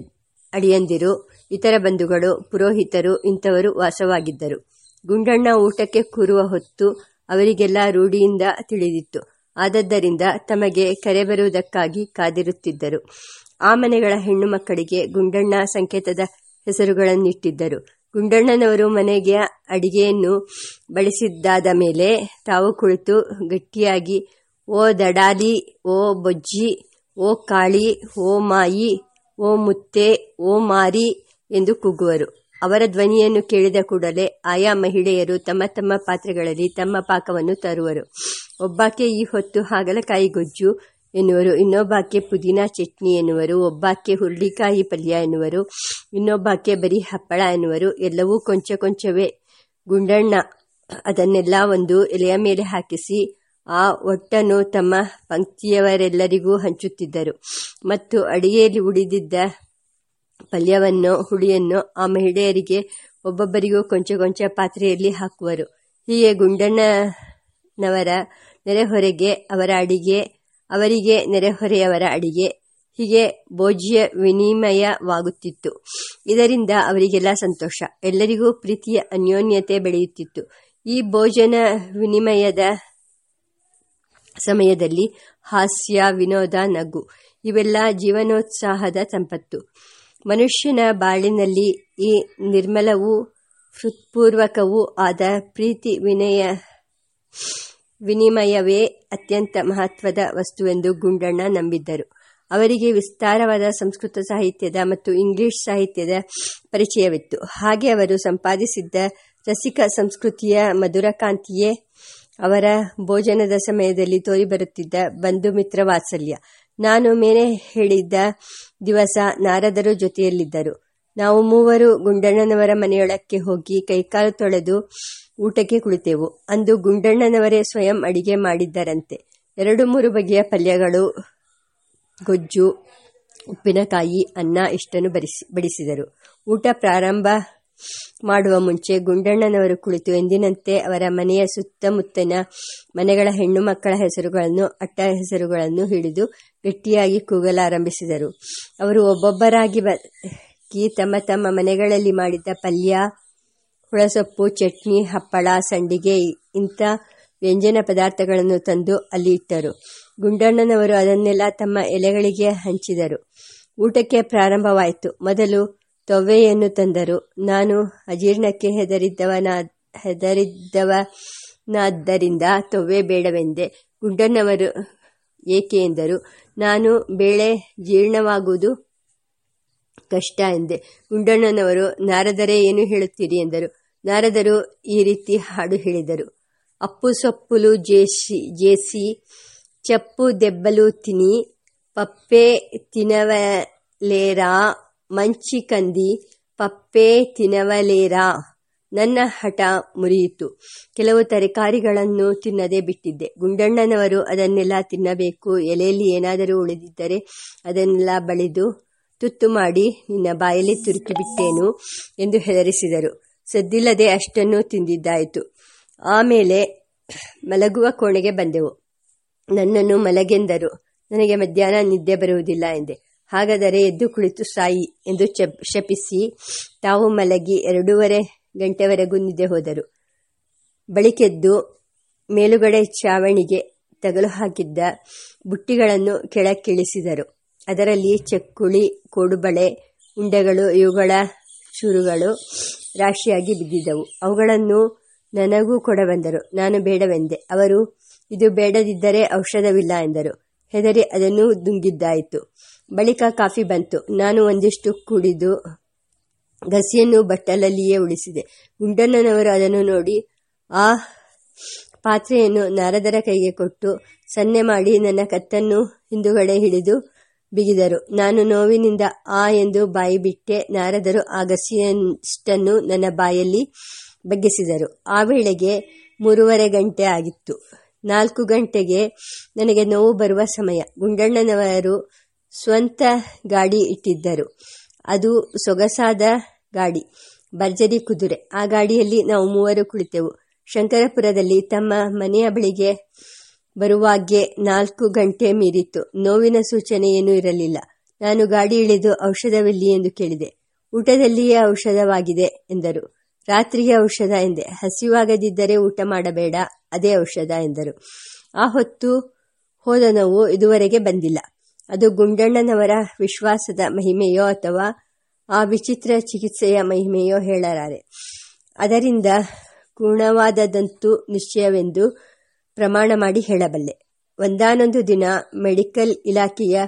ಅಳಿಯಂದಿರು, ಇತರ ಬಂಧುಗಳು, ಪುರೋಹಿತರು ಇಂಥವರು ವಾಸವಾಗಿದ್ದರು. ಗುಂಡಣ್ಣ ಊಟಕ್ಕೆ ಕೂರುವ ಹೊತ್ತು ಅವರಿಗೆಲ್ಲ ರೂಢಿಯಿಂದ ತಿಳಿದಿತ್ತು. ಆದದ್ದರಿಂದ ತಮಗೆ ಕರೆ ಬರುವುದಕ್ಕಾಗಿ ಕಾದಿರುತ್ತಿದ್ದರು. ಆ ಮನೆಗಳ ಹೆಣ್ಣು ಮಕ್ಕಳಿಗೆ ಗುಂಡಣ್ಣ ಸಂಕೇತದ ಹೆಸರುಗಳನ್ನಿಟ್ಟಿದ್ದರು. ಗುಂಡಣ್ಣನವರು ಮನೆಗೆ ಅಡಿಗೆಯನ್ನು ಬಳಸಿದ್ದಾದ ಮೇಲೆ ತಾವು ಕುಳಿತು ಗಟ್ಟಿಯಾಗಿ, ಓ ದಡಾಲಿ, ಓ ಬೊಜ್ಜಿ, ಓ ಕಾಳಿ, ಓ ಮಾಯಿ, ಓ ಮುತ್ತೆ, ಓ ಮಾರಿ ಎಂದು ಕೂಗುವರು. ಅವರ ಧ್ವನಿಯನ್ನು ಕೇಳಿದ ಕೂಡಲೇ ಆಯಾ ಮಹಿಳೆಯರು ತಮ್ಮ ತಮ್ಮ ಪಾತ್ರೆಗಳಲ್ಲಿ ತಮ್ಮ ಪಾಕವನ್ನು ತರುವರು. ಒಬ್ಬಾಕೆ ಈ ಹೊತ್ತು ಹಾಗಲಕಾಯಿ ಗೊಜ್ಜು ಎನ್ನುವರು. ಇನ್ನೊಬ್ಬಾಕೆ ಪುದೀನಾ ಚಟ್ನಿ ಎನ್ನುವರು, ಒಬ್ಬಾಕೆ ಹುರುಳಿಕಾಯಿ ಪಲ್ಯ ಎನ್ನುವರು, ಇನ್ನೊಬ್ಬಾಕೆ ಬರೀ ಹಪ್ಪಳ ಎನ್ನುವರು. ಎಲ್ಲವೂ ಕೊಂಚ ಕೊಂಚವೇ. ಗುಂಡಣ್ಣ ಅದನ್ನೆಲ್ಲ ಒಂದು ಎಲೆಯ ಮೇಲೆ ಹಾಕಿಸಿ ಆ ಒಟ್ಟನ್ನು ತಮ್ಮ ಪಂಕ್ತಿಯವರೆಲ್ಲರಿಗೂ ಹಂಚುತ್ತಿದ್ದರು. ಮತ್ತು ಅಡಿಗೆಯಲ್ಲಿ ಉಳಿದಿದ್ದ ಪಲ್ಯವನ್ನು, ಹುಳಿಯನ್ನು ಆ ಮಹಿಳೆಯರಿಗೆ ಒಬ್ಬೊಬ್ಬರಿಗೂ ಕೊಂಚ ಕೊಂಚ ಪಾತ್ರೆಯಲ್ಲಿ ಹಾಕುವರು. ಹೀಗೆ ಗುಂಡಣ್ಣನವರ ನೆರೆಹೊರೆಗೆ ಅವರ ಅಡಿಗೆ ಅವರಿಗೆ ನೆರೆಹೊರೆಯವರ ಅಡಿಗೆ, ಹೀಗೆ ಭೋಜ್ಯ ವಿನಿಮಯವಾಗುತ್ತಿತ್ತು. ಇದರಿಂದ ಅವರಿಗೆಲ್ಲ ಸಂತೋಷ. ಎಲ್ಲರಿಗೂ ಪ್ರೀತಿಯ ಅನ್ಯೋನ್ಯತೆ ಬೆಳೆಯುತ್ತಿತ್ತು. ಈ ಭೋಜನ ವಿನಿಮಯದ ಸಮಯದಲ್ಲಿ ಹಾಸ್ಯ, ವಿನೋದ, ನಗು, ಇವೆಲ್ಲ ಜೀವನೋತ್ಸಾಹದ ಸಂಪತ್ತು ಮನುಷ್ಯನ ಬಾಳಿನಲ್ಲಿ ಈ ನಿರ್ಮಲವೂ ಹೃತ್ಪೂರ್ವಕವೂ ಆದ ಪ್ರೀತಿ ವಿನಯ ವಿನಿಮಯವೇ ಅತ್ಯಂತ ಮಹತ್ವದ ವಸ್ತುವೆಂದು ಗುಂಡಣ್ಣ ನಂಬಿದ್ದರು. ಅವರಿಗೆ ವಿಸ್ತಾರವಾದ ಸಂಸ್ಕೃತ ಸಾಹಿತ್ಯದ ಮತ್ತು ಇಂಗ್ಲಿಷ್ ಸಾಹಿತ್ಯದ ಪರಿಚಯವಿತ್ತು. ಹಾಗೆ ಅವರು ಸಂಪಾದಿಸಿದ್ದ ರಸಿಕ ಸಂಸ್ಕೃತಿಯ ಮಧುರಕಾಂತಿಯೇ ಅವರ ಭೋಜನದ ಸಮಯದಲ್ಲಿ ತೋರಿಬರುತ್ತಿದ್ದ ಬಂಧು ಮಿತ್ರ ವಾತ್ಸಲ್ಯ. ನಾನು ಮೇಲೆ ಹೇಳಿದ್ದ ದಿವಸ ನಾರದರು ಜೊತೆಯಲ್ಲಿದ್ದರು. ನಾವು ಮೂವರು ಗುಂಡಣ್ಣನವರ ಮನೆಯೊಳಕ್ಕೆ ಹೋಗಿ ಕೈಕಾಲು ತೊಳೆದು ಊಟಕ್ಕೆ ಕುಳಿತೆವು. ಅಂದು ಗುಂಡಣ್ಣನವರೇ ಸ್ವಯಂ ಅಡಿಗೆ ಮಾಡಿದ್ದರಂತೆ. ಎರಡು ಮೂರು ಬಗೆಯ ಪಲ್ಯಗಳು, ಗೊಜ್ಜು, ಉಪ್ಪಿನಕಾಯಿ, ಅನ್ನ ಇಷ್ಟನ್ನು ಬರಿಸಿ, ಬಡಿಸಿದರು. ಊಟ ಪ್ರಾರಂಭ ಮಾಡುವ ಮುಂಚೆ ಗುಂಡಣ್ಣನವರು ಕುಳಿತು ಎಂದಿನಂತೆ ಅವರ ಮನೆಯ ಸುತ್ತಮುತ್ತಲಿನ ಮನೆಗಳ ಹೆಣ್ಣು ಮಕ್ಕಳ ಹೆಸರುಗಳನ್ನು, ಅಟ್ಟ ಹೆಸರುಗಳನ್ನು ಹಿಡಿದು ಗಟ್ಟಿಯಾಗಿ ಕೂಗಲಾರಂಭಿಸಿದರು. ಅವರು ಒಬ್ಬೊಬ್ಬರಾಗಿ ಬ ತಮ್ಮ ತಮ್ಮ ಮನೆಗಳಲ್ಲಿ ಮಾಡಿದ್ದ ಪಲ್ಯ ಹುಳಸೊಪ್ಪು ಚಟ್ನಿ, ಹಪ್ಪಳ, ಸಂಡಿಗೆ ಇಂಥ ವ್ಯಂಜನ ಪದಾರ್ಥಗಳನ್ನು ತಂದು ಅಲ್ಲಿ ಇಟ್ಟರು. ಗುಂಡಣ್ಣನವರು ಅದನ್ನೆಲ್ಲ ತಮ್ಮ ಎಲೆಗಳಿಗೆ ಹಂಚಿದರು. ಊಟಕ್ಕೆ ಪ್ರಾರಂಭವಾಯಿತು. ಮೊದಲು ತೊವ್ವೆಯನ್ನು ತಂದರು. ನಾನು ಅಜೀರ್ಣಕ್ಕೆ ಹೆದರಿದ್ದವನ, ಹೆದರಿದ್ದವನಾದ್ದರಿಂದ ತೊವೆ ಬೇಡವೆಂದೆ ಗುಂಡಣ್ಣವರು ಏಕೆ ಎಂದರು. ನಾನು ಬೇಳೆ ಜೀರ್ಣವಾಗುವುದು ಕಷ್ಟ ಎಂದೆ. ಗುಂಡಣ್ಣನವರು, ನಾರದರೇ ಏನು ಹೇಳುತ್ತೀರಿ ಎಂದರು. ನಾರದರು ಈ ರೀತಿ ಹಾಡು ಹೇಳಿದರು. ಅಪ್ಪು ಸೊಪ್ಪುಲು ಜೇಸಿ ಜೇಸಿ, ಚಪ್ಪು ದೆಬ್ಬಲು ತಿನಿ, ಪಪ್ಪೆ ತಿನವಲೇರಾ, ಮಂಚಿ ಕಂದಿ, ಪಪ್ಪೆ ತಿನವಲೇರಾ, ನನ್ನ ಹಠ ಮುರಿಯಿತು. ಕೆಲವು ತರಕಾರಿಗಳನ್ನು ತಿನ್ನದೇ ಬಿಟ್ಟಿದ್ದೆ. ಗುಂಡಣ್ಣನವರು ಅದನ್ನೆಲ್ಲ ತಿನ್ನಬೇಕು, ಎಲೆಯಲ್ಲಿ ಏನಾದರೂ ಉಳಿದಿದ್ದರೆ ಅದನ್ನೆಲ್ಲ ಬಳಿದು ತುತ್ತು ಮಾಡಿ ನಿನ್ನ ಬಾಯಲ್ಲಿ ತುರುಕಿಬಿಟ್ಟೇನು ಎಂದು ಹೆದರಿಸಿದರು. ಸದ್ದಿಲ್ಲದೆ ಅಷ್ಟನ್ನು ತಿಂದಿದ್ದಾಯಿತು. ಆಮೇಲೆ ಮಲಗುವ ಕೋಣೆಗೆ ಬಂದೆವು. ನನ್ನನ್ನು ಮಲಗೆಂದರು. ನನಗೆ ಮಧ್ಯಾಹ್ನ ನಿದ್ದೆ ಬರುವುದಿಲ್ಲ ಎಂದೆ. ಹಾಗಾದರೆ ಎದ್ದು ಕುಳಿತು ಸಾಯಿ ಎಂದು ಶಪಿಸಿ ತಾವು ಮಲಗಿ ಎರಡೂವರೆ ಗಂಟೆವರೆಗೂ ನಿದ್ದೆ ಹೋದರು. ಬಳಿಕೆದ್ದು ಮೇಲುಗಡೆ ಚಾವಣಿಗೆ ತಗಲು ಹಾಕಿದ್ದ ಬುಟ್ಟಿಗಳನ್ನು ಕೆಳಕ್ಕಿಳಿಸಿದರು. ಅದರಲ್ಲಿ ಚಕ್ಕುಳಿ, ಕೋಡುಬಳೆ, ಉಂಡೆಗಳು, ಇವುಗಳ ಚೂರುಗಳು ರಾಶಿಯಾಗಿ ಬಿದ್ದಿದ್ದವು. ಅವುಗಳನ್ನು ನನಗೂ ಕೊಡಬಂದರು ನಾನು ಬೇಡವೆಂದೆ. ಅವರು, ಇದು ಬೇಡದಿದ್ದರೆ ಔಷಧವಿಲ್ಲ ಎಂದರು. ಹೆದರಿ ಅದನ್ನು ದುಂಗಿದ್ದಾಯಿತು ಬಳಿಕ ಕಾಫಿ ಬಂತು. ನಾನು ಒಂದಿಷ್ಟು ಕುಡಿದು ಗಸಿಯನ್ನು ಬಟ್ಟಲಲ್ಲಿಯೇ ಉಳಿಸಿದೆ. ಗುಂಡಣ್ಣನವರು ಅದನ್ನು ನೋಡಿ, ಆ ಪಾತ್ರೆಯನ್ನು ನಾರದರ ಕೈಗೆ ಕೊಟ್ಟು ಸನ್ನೆ ಮಾಡಿ ನನ್ನ ಕತ್ತನ್ನು ಹಿಂದುಗಡೆ ಹಿಡಿದು ಬಿಗಿದರು. ನಾನು ನೋವಿನಿಂದ ಆ ಎಂದು ಬಾಯಿ ಬಿಟ್ಟೆ ನಾರದರು ಆ ಗಸಿಯಷ್ಟನ್ನು ನನ್ನ ಬಾಯಲ್ಲಿ ಬಗ್ಗಿಸಿದರು. ಆ ವೇಳೆಗೆ ಮೂರುವರೆ ಗಂಟೆ ಆಗಿತ್ತು. ನಾಲ್ಕು ಗಂಟೆಗೆ ನನಗೆ ನೋವು ಬರುವ ಸಮಯ. ಗುಂಡಣ್ಣನವರು ಸ್ವಂತ ಗಾಡಿ ಇಟ್ಟಿದ್ದರು. ಅದು ಸೊಗಸಾದ ಗಾಡಿ, ಭರ್ಜರಿ ಕುದುರೆ. ಆ ಗಾಡಿಯಲ್ಲಿ ನಾವು ಮೂವರು ಕುಳಿತೆವು. ಶಂಕರಪುರದಲ್ಲಿ ತಮ್ಮ ಮನೆಯ ಬಳಿಗೆ ಬರುವಾಗೆ ನಾಲ್ಕು ಗಂಟೆ ಮೀರಿತ್ತು. ನೋವಿನ ಸೂಚನೆ ಏನೂ ಇರಲಿಲ್ಲ. ನಾನು ಗಾಡಿ ಇಳಿದು ಔಷಧವಿಲ್ಲಿ ಎಂದು ಕೇಳಿದೆ. ಊಟದಲ್ಲಿಯೇ ಔಷಧವಾಗಿದೆ ಎಂದರು. ರಾತ್ರಿಗೆ ಔಷಧ ಎಂದೆ. ಹಸಿವಾಗದಿದ್ದರೆ ಊಟ ಮಾಡಬೇಡ, ಅದೇ ಔಷಧ ಎಂದರು. ಆ ಹೊತ್ತು ಹೋದ ನೋವು ಇದುವರೆಗೆ ಬಂದಿಲ್ಲ. ಅದು ಗುಂಡಣ್ಣನವರ ವಿಶ್ವಾಸದ ಮಹಿಮೆಯೋ ಅಥವಾ ಆ ವಿಚಿತ್ರ ಚಿಕಿತ್ಸೆಯ ಮಹಿಮೆಯೋ ಹೇಳಲಾರೆ. ಅದರಿಂದ ಗುಣವಾದದಂತೂ ನಿಶ್ಚಯವೆಂದು ಪ್ರಮಾಣ ಮಾಡಿ ಹೇಳಬಲ್ಲೆ. ಒಂದಾನೊಂದು ದಿನ ಮೆಡಿಕಲ್ ಇಲಾಖೆಯ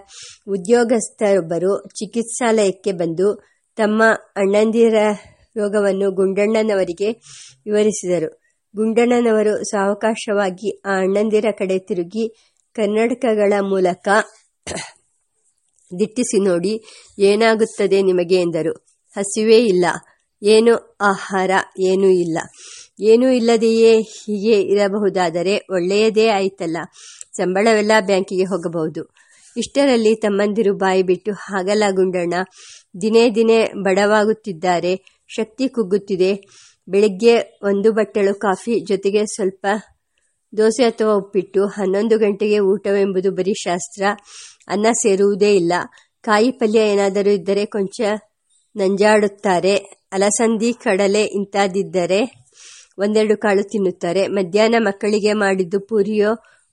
ಉದ್ಯೋಗಸ್ಥರೊಬ್ಬರು ಚಿಕಿತ್ಸಾಲಯಕ್ಕೆ ಬಂದು ತಮ್ಮ ಅಣ್ಣಂದಿರ ರೋಗವನ್ನು ಗುಂಡಣ್ಣನವರಿಗೆ ವಿವರಿಸಿದರು. ಗುಂಡಣ್ಣನವರು ಸಾವಕಾಶವಾಗಿ ಆ ಅಣ್ಣಂದಿರ ಕಡೆ ತಿರುಗಿ ಕನ್ನಡಕಗಳ ಮೂಲಕ ದಿಟ್ಟಿಸಿ ನೋಡಿ, ಏನಾಗುತ್ತದೆ ನಿಮಗೆ ಎಂದರು. ಹಸಿವೇ ಇಲ್ಲ. ಏನು ಆಹಾರ, ಏನೂ ಇಲ್ಲ. ಏನೂ ಇಲ್ಲದೆಯೇ ಹೀಗೆ ಇರಬಹುದಾದರೆ ಒಳ್ಳೆಯದೇ ಆಯ್ತಲ್ಲ. ಸಂಬಳವೆಲ್ಲ ಬ್ಯಾಂಕಿಗೆ ಹೋಗಬಹುದು. ಇಷ್ಟರಲ್ಲಿ ತಮ್ಮಂದಿರು ಬಾಯಿ ಬಿಟ್ಟು ಹಾಗಲ ಗುಂಡಣ್ಣ, ದಿನೇ ದಿನೇ ಬಡವಾಗುತ್ತಿದ್ದಾರೆ, ಶಕ್ತಿ ಕುಗ್ಗುತ್ತಿದೆ. ಬೆಳಿಗ್ಗೆ ಒಂದು ಬಟ್ಟಲು ಕಾಫಿ ಜೊತೆಗೆ ಸ್ವಲ್ಪ ದೋಸೆ ಅಥವಾ ಉಪ್ಪಿಟ್ಟು, ಹನ್ನೊಂದು ಗಂಟೆಗೆ ಊಟವೆಂಬುದು ಬರೀ ಶಾಸ್ತ್ರ. ಅನ್ನ ಸೇರುವುದೇ ಇಲ್ಲ. ಕಾಯಿ ಪಲ್ಯ ಏನಾದರೂ ಇದ್ದರೆ ಕೊಂಚ ನಂಜಾಡುತ್ತಾರೆ. ಅಲಸಂದಿ, ಕಡಲೆ ಇಂಥದ್ದಿದ್ದರೆ ಒಂದೆರಡು ಕಾಳು ತಿನ್ನುತ್ತಾರೆ. ಮಧ್ಯಾಹ್ನ ಮಕ್ಕಳಿಗೆ ಮಾಡಿದ್ದು ಪೂರಿಯೋ,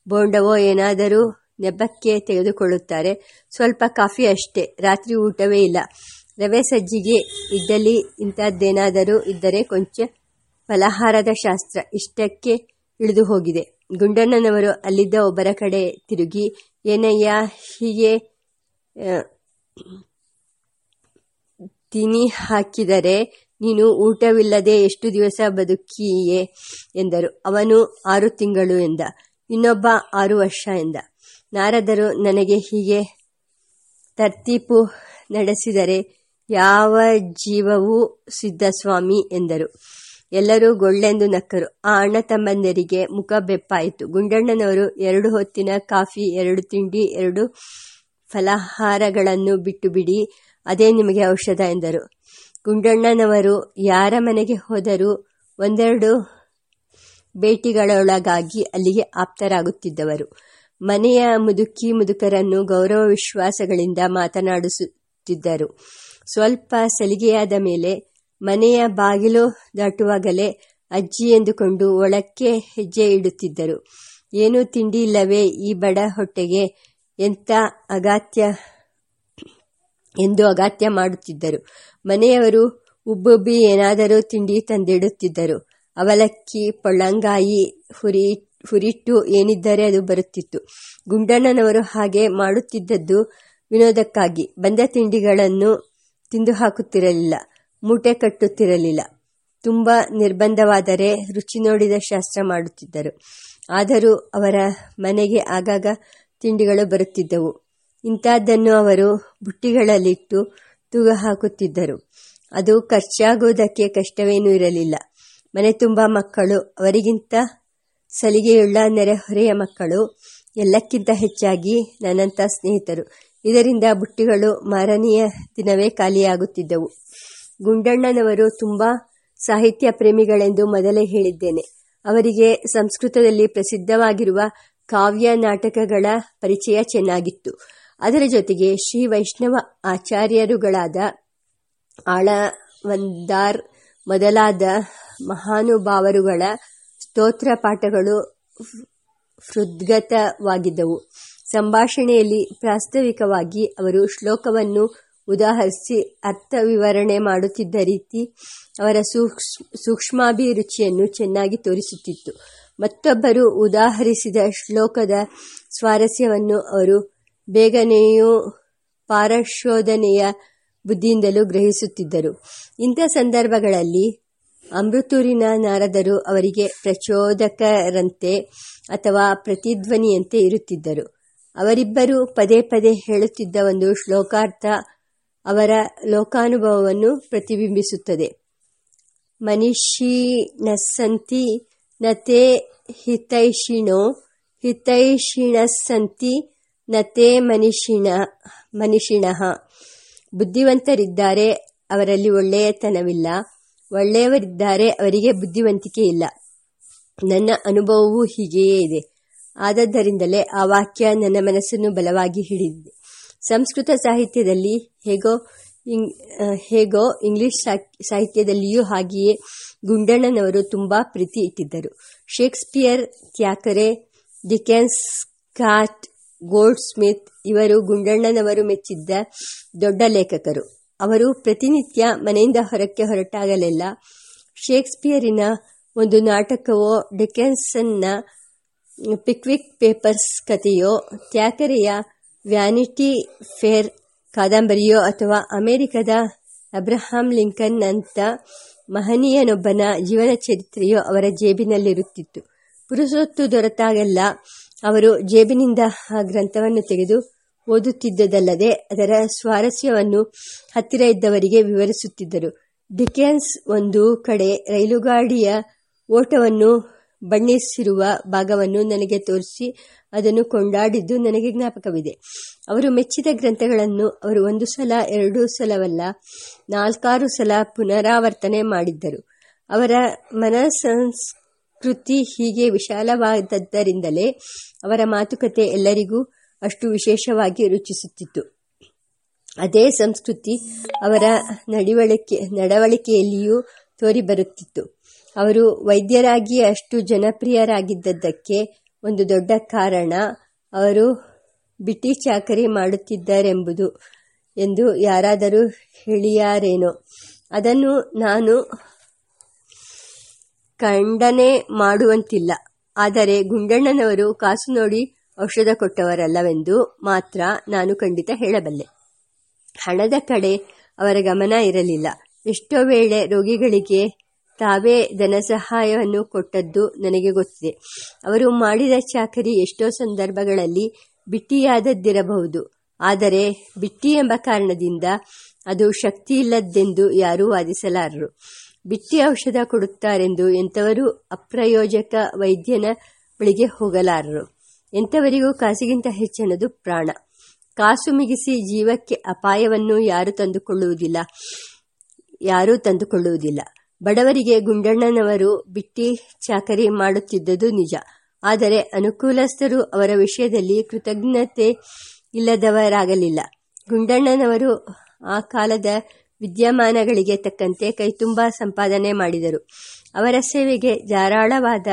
ಬೋಂಡವೋ ಏನಾದರೂ ನೆಬ್ಬಕ್ಕೆ ತೆಗೆದುಕೊಳ್ಳುತ್ತಾರೆ. ಸ್ವಲ್ಪ ಕಾಫಿ ಅಷ್ಟೇ, ರಾತ್ರಿ ಊಟವೇ ಇಲ್ಲ. ರವೆ ಸಜ್ಜಿಗೆ ಇಡ್ಡಲಿ ಇಂಥದ್ದೇನಾದರೂ ಇದ್ದರೆ ಕೊಂಚ ಫಲಹಾರದ ಶಾಸ್ತ್ರ ಇಷ್ಟಕ್ಕೆ ಇಳಿದು ಹೋಗಿದೆ. ಗುಂಡಣ್ಣನವರು ಅಲ್ಲಿದ್ದ ಒಬ್ಬರ ಕಡೆ ತಿರುಗಿ, ಏನಯ್ಯ, ಹೀಗೆ ತಿನಿ ಹಾಕಿದರೆ ನೀನು ಊಟವಿಲ್ಲದೆ ಎಷ್ಟು ದಿವಸ ಬದುಕಿಯೇ ಎಂದರು. ಅವನು ಆರು ತಿಂಗಳು ಎಂದ. ಇನ್ನೊಬ್ಬ ಆರು ವರ್ಷ ಎಂದ. ನಾರದರು ನನಗೆ ಹೀಗೆ ತರ್ತೀಪು ನಡೆಸಿದರೆ ಯಾವ ಜೀವವೂ ಸಿದ್ಧಸ್ವಾಮಿ ಎಂದರು. ಎಲ್ಲರೂ ಗೊಳ್ಳೆಂದು ನಕ್ಕರು. ಆ ಅಣ್ಣ ತಮ್ಮಂದರಿಗೆ ಮುಖ ಬೆಪ್ಪಾಯಿತು. ಗುಂಡಣ್ಣನವರು ಎರಡು ಹೊತ್ತಿನ ಕಾಫಿ, ಎರಡು ತಿಂಡಿ, ಎರಡು ಫಲಹಾರಗಳನ್ನು ಬಿಟ್ಟು ಬಿಡಿ, ಅದೇ ನಿಮಗೆ ಔಷಧ ಎಂದರು. ಗುಂಡಣ್ಣನವರು ಯಾರ ಮನೆಗೆ ಹೋದರೂ ಒಂದೆರಡು ಭೇಟಿಗಳೊಳಗಾಗಿ ಅಲ್ಲಿಗೆ ಆಪ್ತರಾಗುತ್ತಿದ್ದವರು. ಮನೆಯ ಮುದುಕಿ ಮುದುಕರನ್ನು ಗೌರವ ವಿಶ್ವಾಸಗಳಿಂದ ಮಾತನಾಡಿಸುತ್ತಿದ್ದರು ಸ್ವಲ್ಪ ಸಲಿಗೆಯಾದ ಮೇಲೆ ಮನೆಯ ಬಾಗಿಲು ದಾಟುವಾಗಲೇ ಅಜ್ಜಿ ಎಂದುಕೊಂಡು ಒಳಕ್ಕೆ ಹೆಜ್ಜೆ ಇಡುತ್ತಿದ್ದರು. ಏನೂ ತಿಂಡಿ ಇಲ್ಲವೇ ಈ ಬಡ ಹೊಟ್ಟೆಗೆ? ಎಂಥ ಅಗಾತ್ಯ ಎಂದು ಅಗತ್ಯ ಮಾಡುತ್ತಿದ್ದರು. ಮನೆಯವರು ಉಬ್ಬುಬ್ಬಿ ಏನಾದರೂ ತಿಂಡಿ ತಂದಿಡುತ್ತಿದ್ದರು. ಅವಲಕ್ಕಿ, ಪೊಳ್ಳಂಗಾಯಿ, ಹುರಿ, ಹುರಿಟ್ಟು ಏನಿದ್ದರೆ ಅದು ಬರುತ್ತಿತ್ತು. ಗುಂಡಣ್ಣನವರು ಹಾಗೆ ಮಾಡುತ್ತಿದ್ದದ್ದು ವಿನೋದಕ್ಕಾಗಿ. ಬಂದ ತಿಂಡಿಗಳನ್ನು ತಿಂದು ಹಾಕುತ್ತಿರಲಿಲ್ಲ ಮೂಟೆ ಕಟ್ಟುತ್ತಿರಲಿಲ್ಲ. ತುಂಬ ನಿರ್ಬಂಧವಾದರೆ ರುಚಿ ನೋಡಿದ ಶಾಸ್ತ್ರ ಮಾಡುತ್ತಿದ್ದರು. ಆದರೂ ಅವರ ಮನೆಗೆ ಆಗಾಗ ತಿಂಡಿಗಳು ಬರುತ್ತಿದ್ದವು. ಇಂಥದ್ದನ್ನು ಅವರು ಬುಟ್ಟಿಗಳಲ್ಲಿಟ್ಟು ತೂಗ ಹಾಕುತ್ತಿದ್ದರು. ಅದು ಖರ್ಚಾಗುವುದಕ್ಕೆ ಕಷ್ಟವೇನೂ ಇರಲಿಲ್ಲ. ಮನೆ ತುಂಬ ಮಕ್ಕಳು, ಅವರಿಗಿಂತ ಸಲಿಗೆಯುಳ್ಳ ನೆರೆಹೊರೆಯ ಮಕ್ಕಳು, ಎಲ್ಲಕ್ಕಿಂತ ಹೆಚ್ಚಾಗಿ ನನ್ನಂಥ ಸ್ನೇಹಿತರು. ಇದರಿಂದ ಬುಟ್ಟಿಗಳು ಮಾರನೆಯ ದಿನವೇ ಖಾಲಿಯಾಗುತ್ತಿದ್ದವು. ಗುಂಡಣ್ಣನವರು ತುಂಬ ಸಾಹಿತ್ಯ ಪ್ರೇಮಿಗಳೆಂದು ಮೊದಲೇ ಹೇಳಿದ್ದೇನೆ. ಅವರಿಗೆ ಸಂಸ್ಕೃತದಲ್ಲಿ ಪ್ರಸಿದ್ಧವಾಗಿರುವ ಕಾವ್ಯ ನಾಟಕಗಳ ಪರಿಚಯ ಚೆನ್ನಾಗಿತ್ತು. ಅದರ ಜೊತೆಗೆ ಶ್ರೀ ವೈಷ್ಣವ ಆಚಾರ್ಯರುಗಳಾದ ಆಳವಂದಾರ್ ಮೊದಲಾದ ಮಹಾನುಭಾವರುಗಳ ಸ್ತೋತ್ರ ಪಾಠಗಳು ಹೃದ್ಗತವಾಗಿದ್ದವು. ಸಂಭಾಷಣೆಯಲ್ಲಿ ಪ್ರಾಸ್ತಾವಿಕವಾಗಿ ಅವರು ಶ್ಲೋಕವನ್ನು ಉದಾಹರಿಸಿ ಅರ್ಥ ವಿವರಣೆ ಮಾಡುತ್ತಿದ್ದ ರೀತಿ ಅವರ ಸೂಕ್ಷ್ಮಾಭಿರುಚಿಯನ್ನು ಚೆನ್ನಾಗಿ ತೋರಿಸುತ್ತಿತ್ತು. ಮತ್ತೊಬ್ಬರು ಉದಾಹರಿಸಿದ ಶ್ಲೋಕದ ಸ್ವಾರಸ್ಯವನ್ನು ಅವರು ಬೇಗನೆಯೂ ಪಾರಶೋಧನೆಯ ಬುದ್ಧಿಯಿಂದಲೂ ಗ್ರಹಿಸುತ್ತಿದ್ದರು. ಇಂಥ ಸಂದರ್ಭಗಳಲ್ಲಿ ಅಮೃತೂರಿನ ನಾರದರು ಅವರಿಗೆ ಪ್ರಚೋದಕರಂತೆ ಅಥವಾ ಪ್ರತಿಧ್ವನಿಯಂತೆ ಇರುತ್ತಿದ್ದರು. ಅವರಿಬ್ಬರು ಪದೇ ಪದೇ ಹೇಳುತ್ತಿದ್ದ ಒಂದು ಶ್ಲೋಕಾರ್ಥ ಅವರ ಲೋಕಾನುಭವವನ್ನು ಪ್ರತಿಬಿಂಬಿಸುತ್ತದೆ. ಮನಿಷಿಣಸ್ಸಂತಿ ನತೆ ಹಿತೈಷಿಣೋ ಹಿತೈಷಿಣಸ್ಸಂತಿ ನತೆ ಮನಿಷಿಣ, ಮನಿಷಿಣಃ. ಬುದ್ಧಿವಂತರಿದ್ದಾರೆ, ಅವರಲ್ಲಿ ಒಳ್ಳೆಯತನವಿಲ್ಲ ಒಳ್ಳೆಯವರಿದ್ದಾರೆ, ಅವರಿಗೆ ಬುದ್ಧಿವಂತಿಕೆ ಇಲ್ಲ. ನನ್ನ ಅನುಭವವೂ ಹೀಗೆಯೇ ಇದೆ. ಆದದ್ದರಿಂದಲೇ ಆ ವಾಕ್ಯ ನನ್ನ ಮನಸ್ಸನ್ನು ಬಲವಾಗಿ ಹಿಡಿದಿದೆ. ಸಂಸ್ಕೃತ ಸಾಹಿತ್ಯದಲ್ಲಿ ಹೇಗೋ ಹೇಗೋ ಇಂಗ್ಲಿಷ್ ಸಾಹಿತ್ಯದಲ್ಲಿಯೂ ಹಾಗೆಯೇ ಗುಂಡಣ್ಣನವರು ತುಂಬಾ ಪ್ರೀತಿ ಇಟ್ಟಿದ್ದರು. Shakespeare Thackeray Dickens Scott Goldsmith ಇವರು ಗುಂಡಣ್ಣನವರು ಮೆಚ್ಚಿದ್ದ ದೊಡ್ಡ ಲೇಖಕರು. ಅವರು ಪ್ರತಿನಿತ್ಯ ಮನೆಯಿಂದ ಹೊರಕ್ಕೆ ಹೊರಟಾಗಲೆಲ್ಲ ಶೇಕ್ಸ್ಪಿಯರಿನ ಒಂದು ನಾಟಕವೋ, ಡಿಕೆನ್ಸನ್ನ ಪಿಕ್ವಿಕ್ ಪೇಪರ್ಸ್ ಕಥೆಯೋ, ತ್ಯಾಕರೆಯ ವ್ಯಾನಿಟಿ ಫೇರ್ ಕಾದಂಬರಿಯೋ ಅಥವಾ ಅಮೆರಿಕದ ಅಬ್ರಹಾಂ ಲಿಂಕನ್ ಅಂತ ಮಹನೀಯನೊಬ್ಬನ ಜೀವನ ಚರಿತ್ರೆಯೋ ಅವರ ಜೇಬಿನಲ್ಲಿರುತ್ತಿತ್ತು. ಪುರುಸೊತ್ತು ದೊರೆತಾಗೆಲ್ಲ ಅವರು ಜೇಬಿನಿಂದ ಆ ಗ್ರಂಥವನ್ನು ತೆಗೆದು ಓದುತ್ತಿದ್ದದಲ್ಲದೆ ಅದರ ಸ್ವಾರಸ್ಯವನ್ನು ಹತ್ತಿರ ಇದ್ದವರಿಗೆ ವಿವರಿಸುತ್ತಿದ್ದರು. ಡಿಕೆನ್ಸ್ ಒಂದು ಕಡೆ ರೈಲುಗಾಡಿಯ ಓಟವನ್ನು ಬಣ್ಣಿಸಿರುವ ಭಾಗವನ್ನು ನನಗೆ ತೋರಿಸಿ ಅದನ್ನು ಕೊಂಡಾಡಿದ್ದು ನನಗೆ ಜ್ಞಾಪಕವಿದೆ. ಅವರು ಮೆಚ್ಚಿದ ಗ್ರಂಥಗಳನ್ನು ಅವರು ಒಂದು ಸಲ, ಎರಡು ಸಲವಲ್ಲ, ನಾಲ್ಕಾರು ಸಲ ಪುನರಾವರ್ತನೆ ಮಾಡಿದ್ದರು. ಅವರ ಮನಸಂಸ್ಕೃತಿ ಹೀಗೆ ವಿಶಾಲವಾದದ್ದರಿಂದಲೇ ಅವರ ಮಾತುಕತೆ ಎಲ್ಲರಿಗೂ ಅಷ್ಟು ವಿಶೇಷವಾಗಿ ರುಚಿಸುತ್ತಿತ್ತು. ಅದೇ ಸಂಸ್ಕೃತಿ ಅವರ ನಡವಳಿಕೆ, ನಡವಳಿಕೆಯಲ್ಲಿಯೂ ತೋರಿಬರುತ್ತಿತ್ತು. ಅವರು ವೈದ್ಯರಾಗಿ ಅಷ್ಟು ಜನಪ್ರಿಯರಾಗಿದ್ದದ್ದಕ್ಕೆ ಒಂದು ದೊಡ್ಡ ಕಾರಣ ಅವರು ಬಿಟಿ ಚಾಕರಿ ಮಾಡುತ್ತಿದ್ದಾರೆಂಬುದು ಎಂದು ಯಾರಾದರೂ ಹೇಳಿಯಾರೇನೋ. ಅದನ್ನು ನಾನು ಖಂಡನೆ ಮಾಡುವಂತಿಲ್ಲ. ಆದರೆ ಗುಂಡಣ್ಣನವರು ಕಾಸು ನೋಡಿ ಔಷಧ ಕೊಟ್ಟವರಲ್ಲವೆಂದು ಮಾತ್ರ ನಾನು ಖಂಡಿತ ಹೇಳಬಲ್ಲೆ. ಹಣದ ಕಡೆ ಅವರ ಗಮನ ಇರಲಿಲ್ಲ. ಎಷ್ಟೋ ವೇಳೆ ರೋಗಿಗಳಿಗೆ ತಾವೇ ಧನಸಹಾಯವನ್ನು ಕೊಟ್ಟದ್ದು ನನಗೆ ಗೊತ್ತಿದೆ. ಅವರು ಮಾಡಿದ ಚಾಕರಿ ಎಷ್ಟೋ ಸಂದರ್ಭಗಳಲ್ಲಿ ಬಿಟ್ಟಿಯಾದದ್ದಿರಬಹುದು. ಆದರೆ ಬಿಟ್ಟಿ ಎಂಬ ಕಾರಣದಿಂದ ಅದು ಶಕ್ತಿಯಿಲ್ಲದ್ದೆಂದು ಯಾರೂ ವಾದಿಸಲಾರರು. ಬಿಟ್ಟಿ ಔಷಧ ಕೊಡುತ್ತಾರೆಂದು ಎಂಥವರು ಅಪ್ರಯೋಜಕ ವೈದ್ಯನ ಬಳಿಗೆ ಹೋಗಲಾರರು. ಎಂಥವರಿಗೂ ಕಾಸಿಗಿಂತ ಹೆಚ್ಚನದು ಪ್ರಾಣ. ಕಾಸು ಮಿಗಿಸಿ ಜೀವಕ್ಕೆ ಅಪಾಯವನ್ನು ಯಾರು ತಂದುಕೊಳ್ಳುವುದಿಲ್ಲ. ಯಾರೂ ತಂದುಕೊಳ್ಳುವುದಿಲ್ಲ. ಬಡವರಿಗೆ ಗುಂಡಣ್ಣನವರು ಬಿಟ್ಟಿ ಚಾಕರಿ ಮಾಡುತ್ತಿದ್ದುದು ನಿಜ. ಆದರೆ ಅನುಕೂಲಸ್ಥರು ಅವರ ವಿಷಯದಲ್ಲಿ ಕೃತಜ್ಞತೆ ಇಲ್ಲದವರಾಗಲಿಲ್ಲ. ಗುಂಡಣ್ಣನವರು ಆ ಕಾಲದ ವಿದ್ಯಮಾನಗಳಿಗೆ ತಕ್ಕಂತೆ ಕೈತುಂಬ ಸಂಪಾದನೆ ಮಾಡಿದರು. ಅವರ ಸೇವೆಗೆ ಧಾರಾಳವಾದ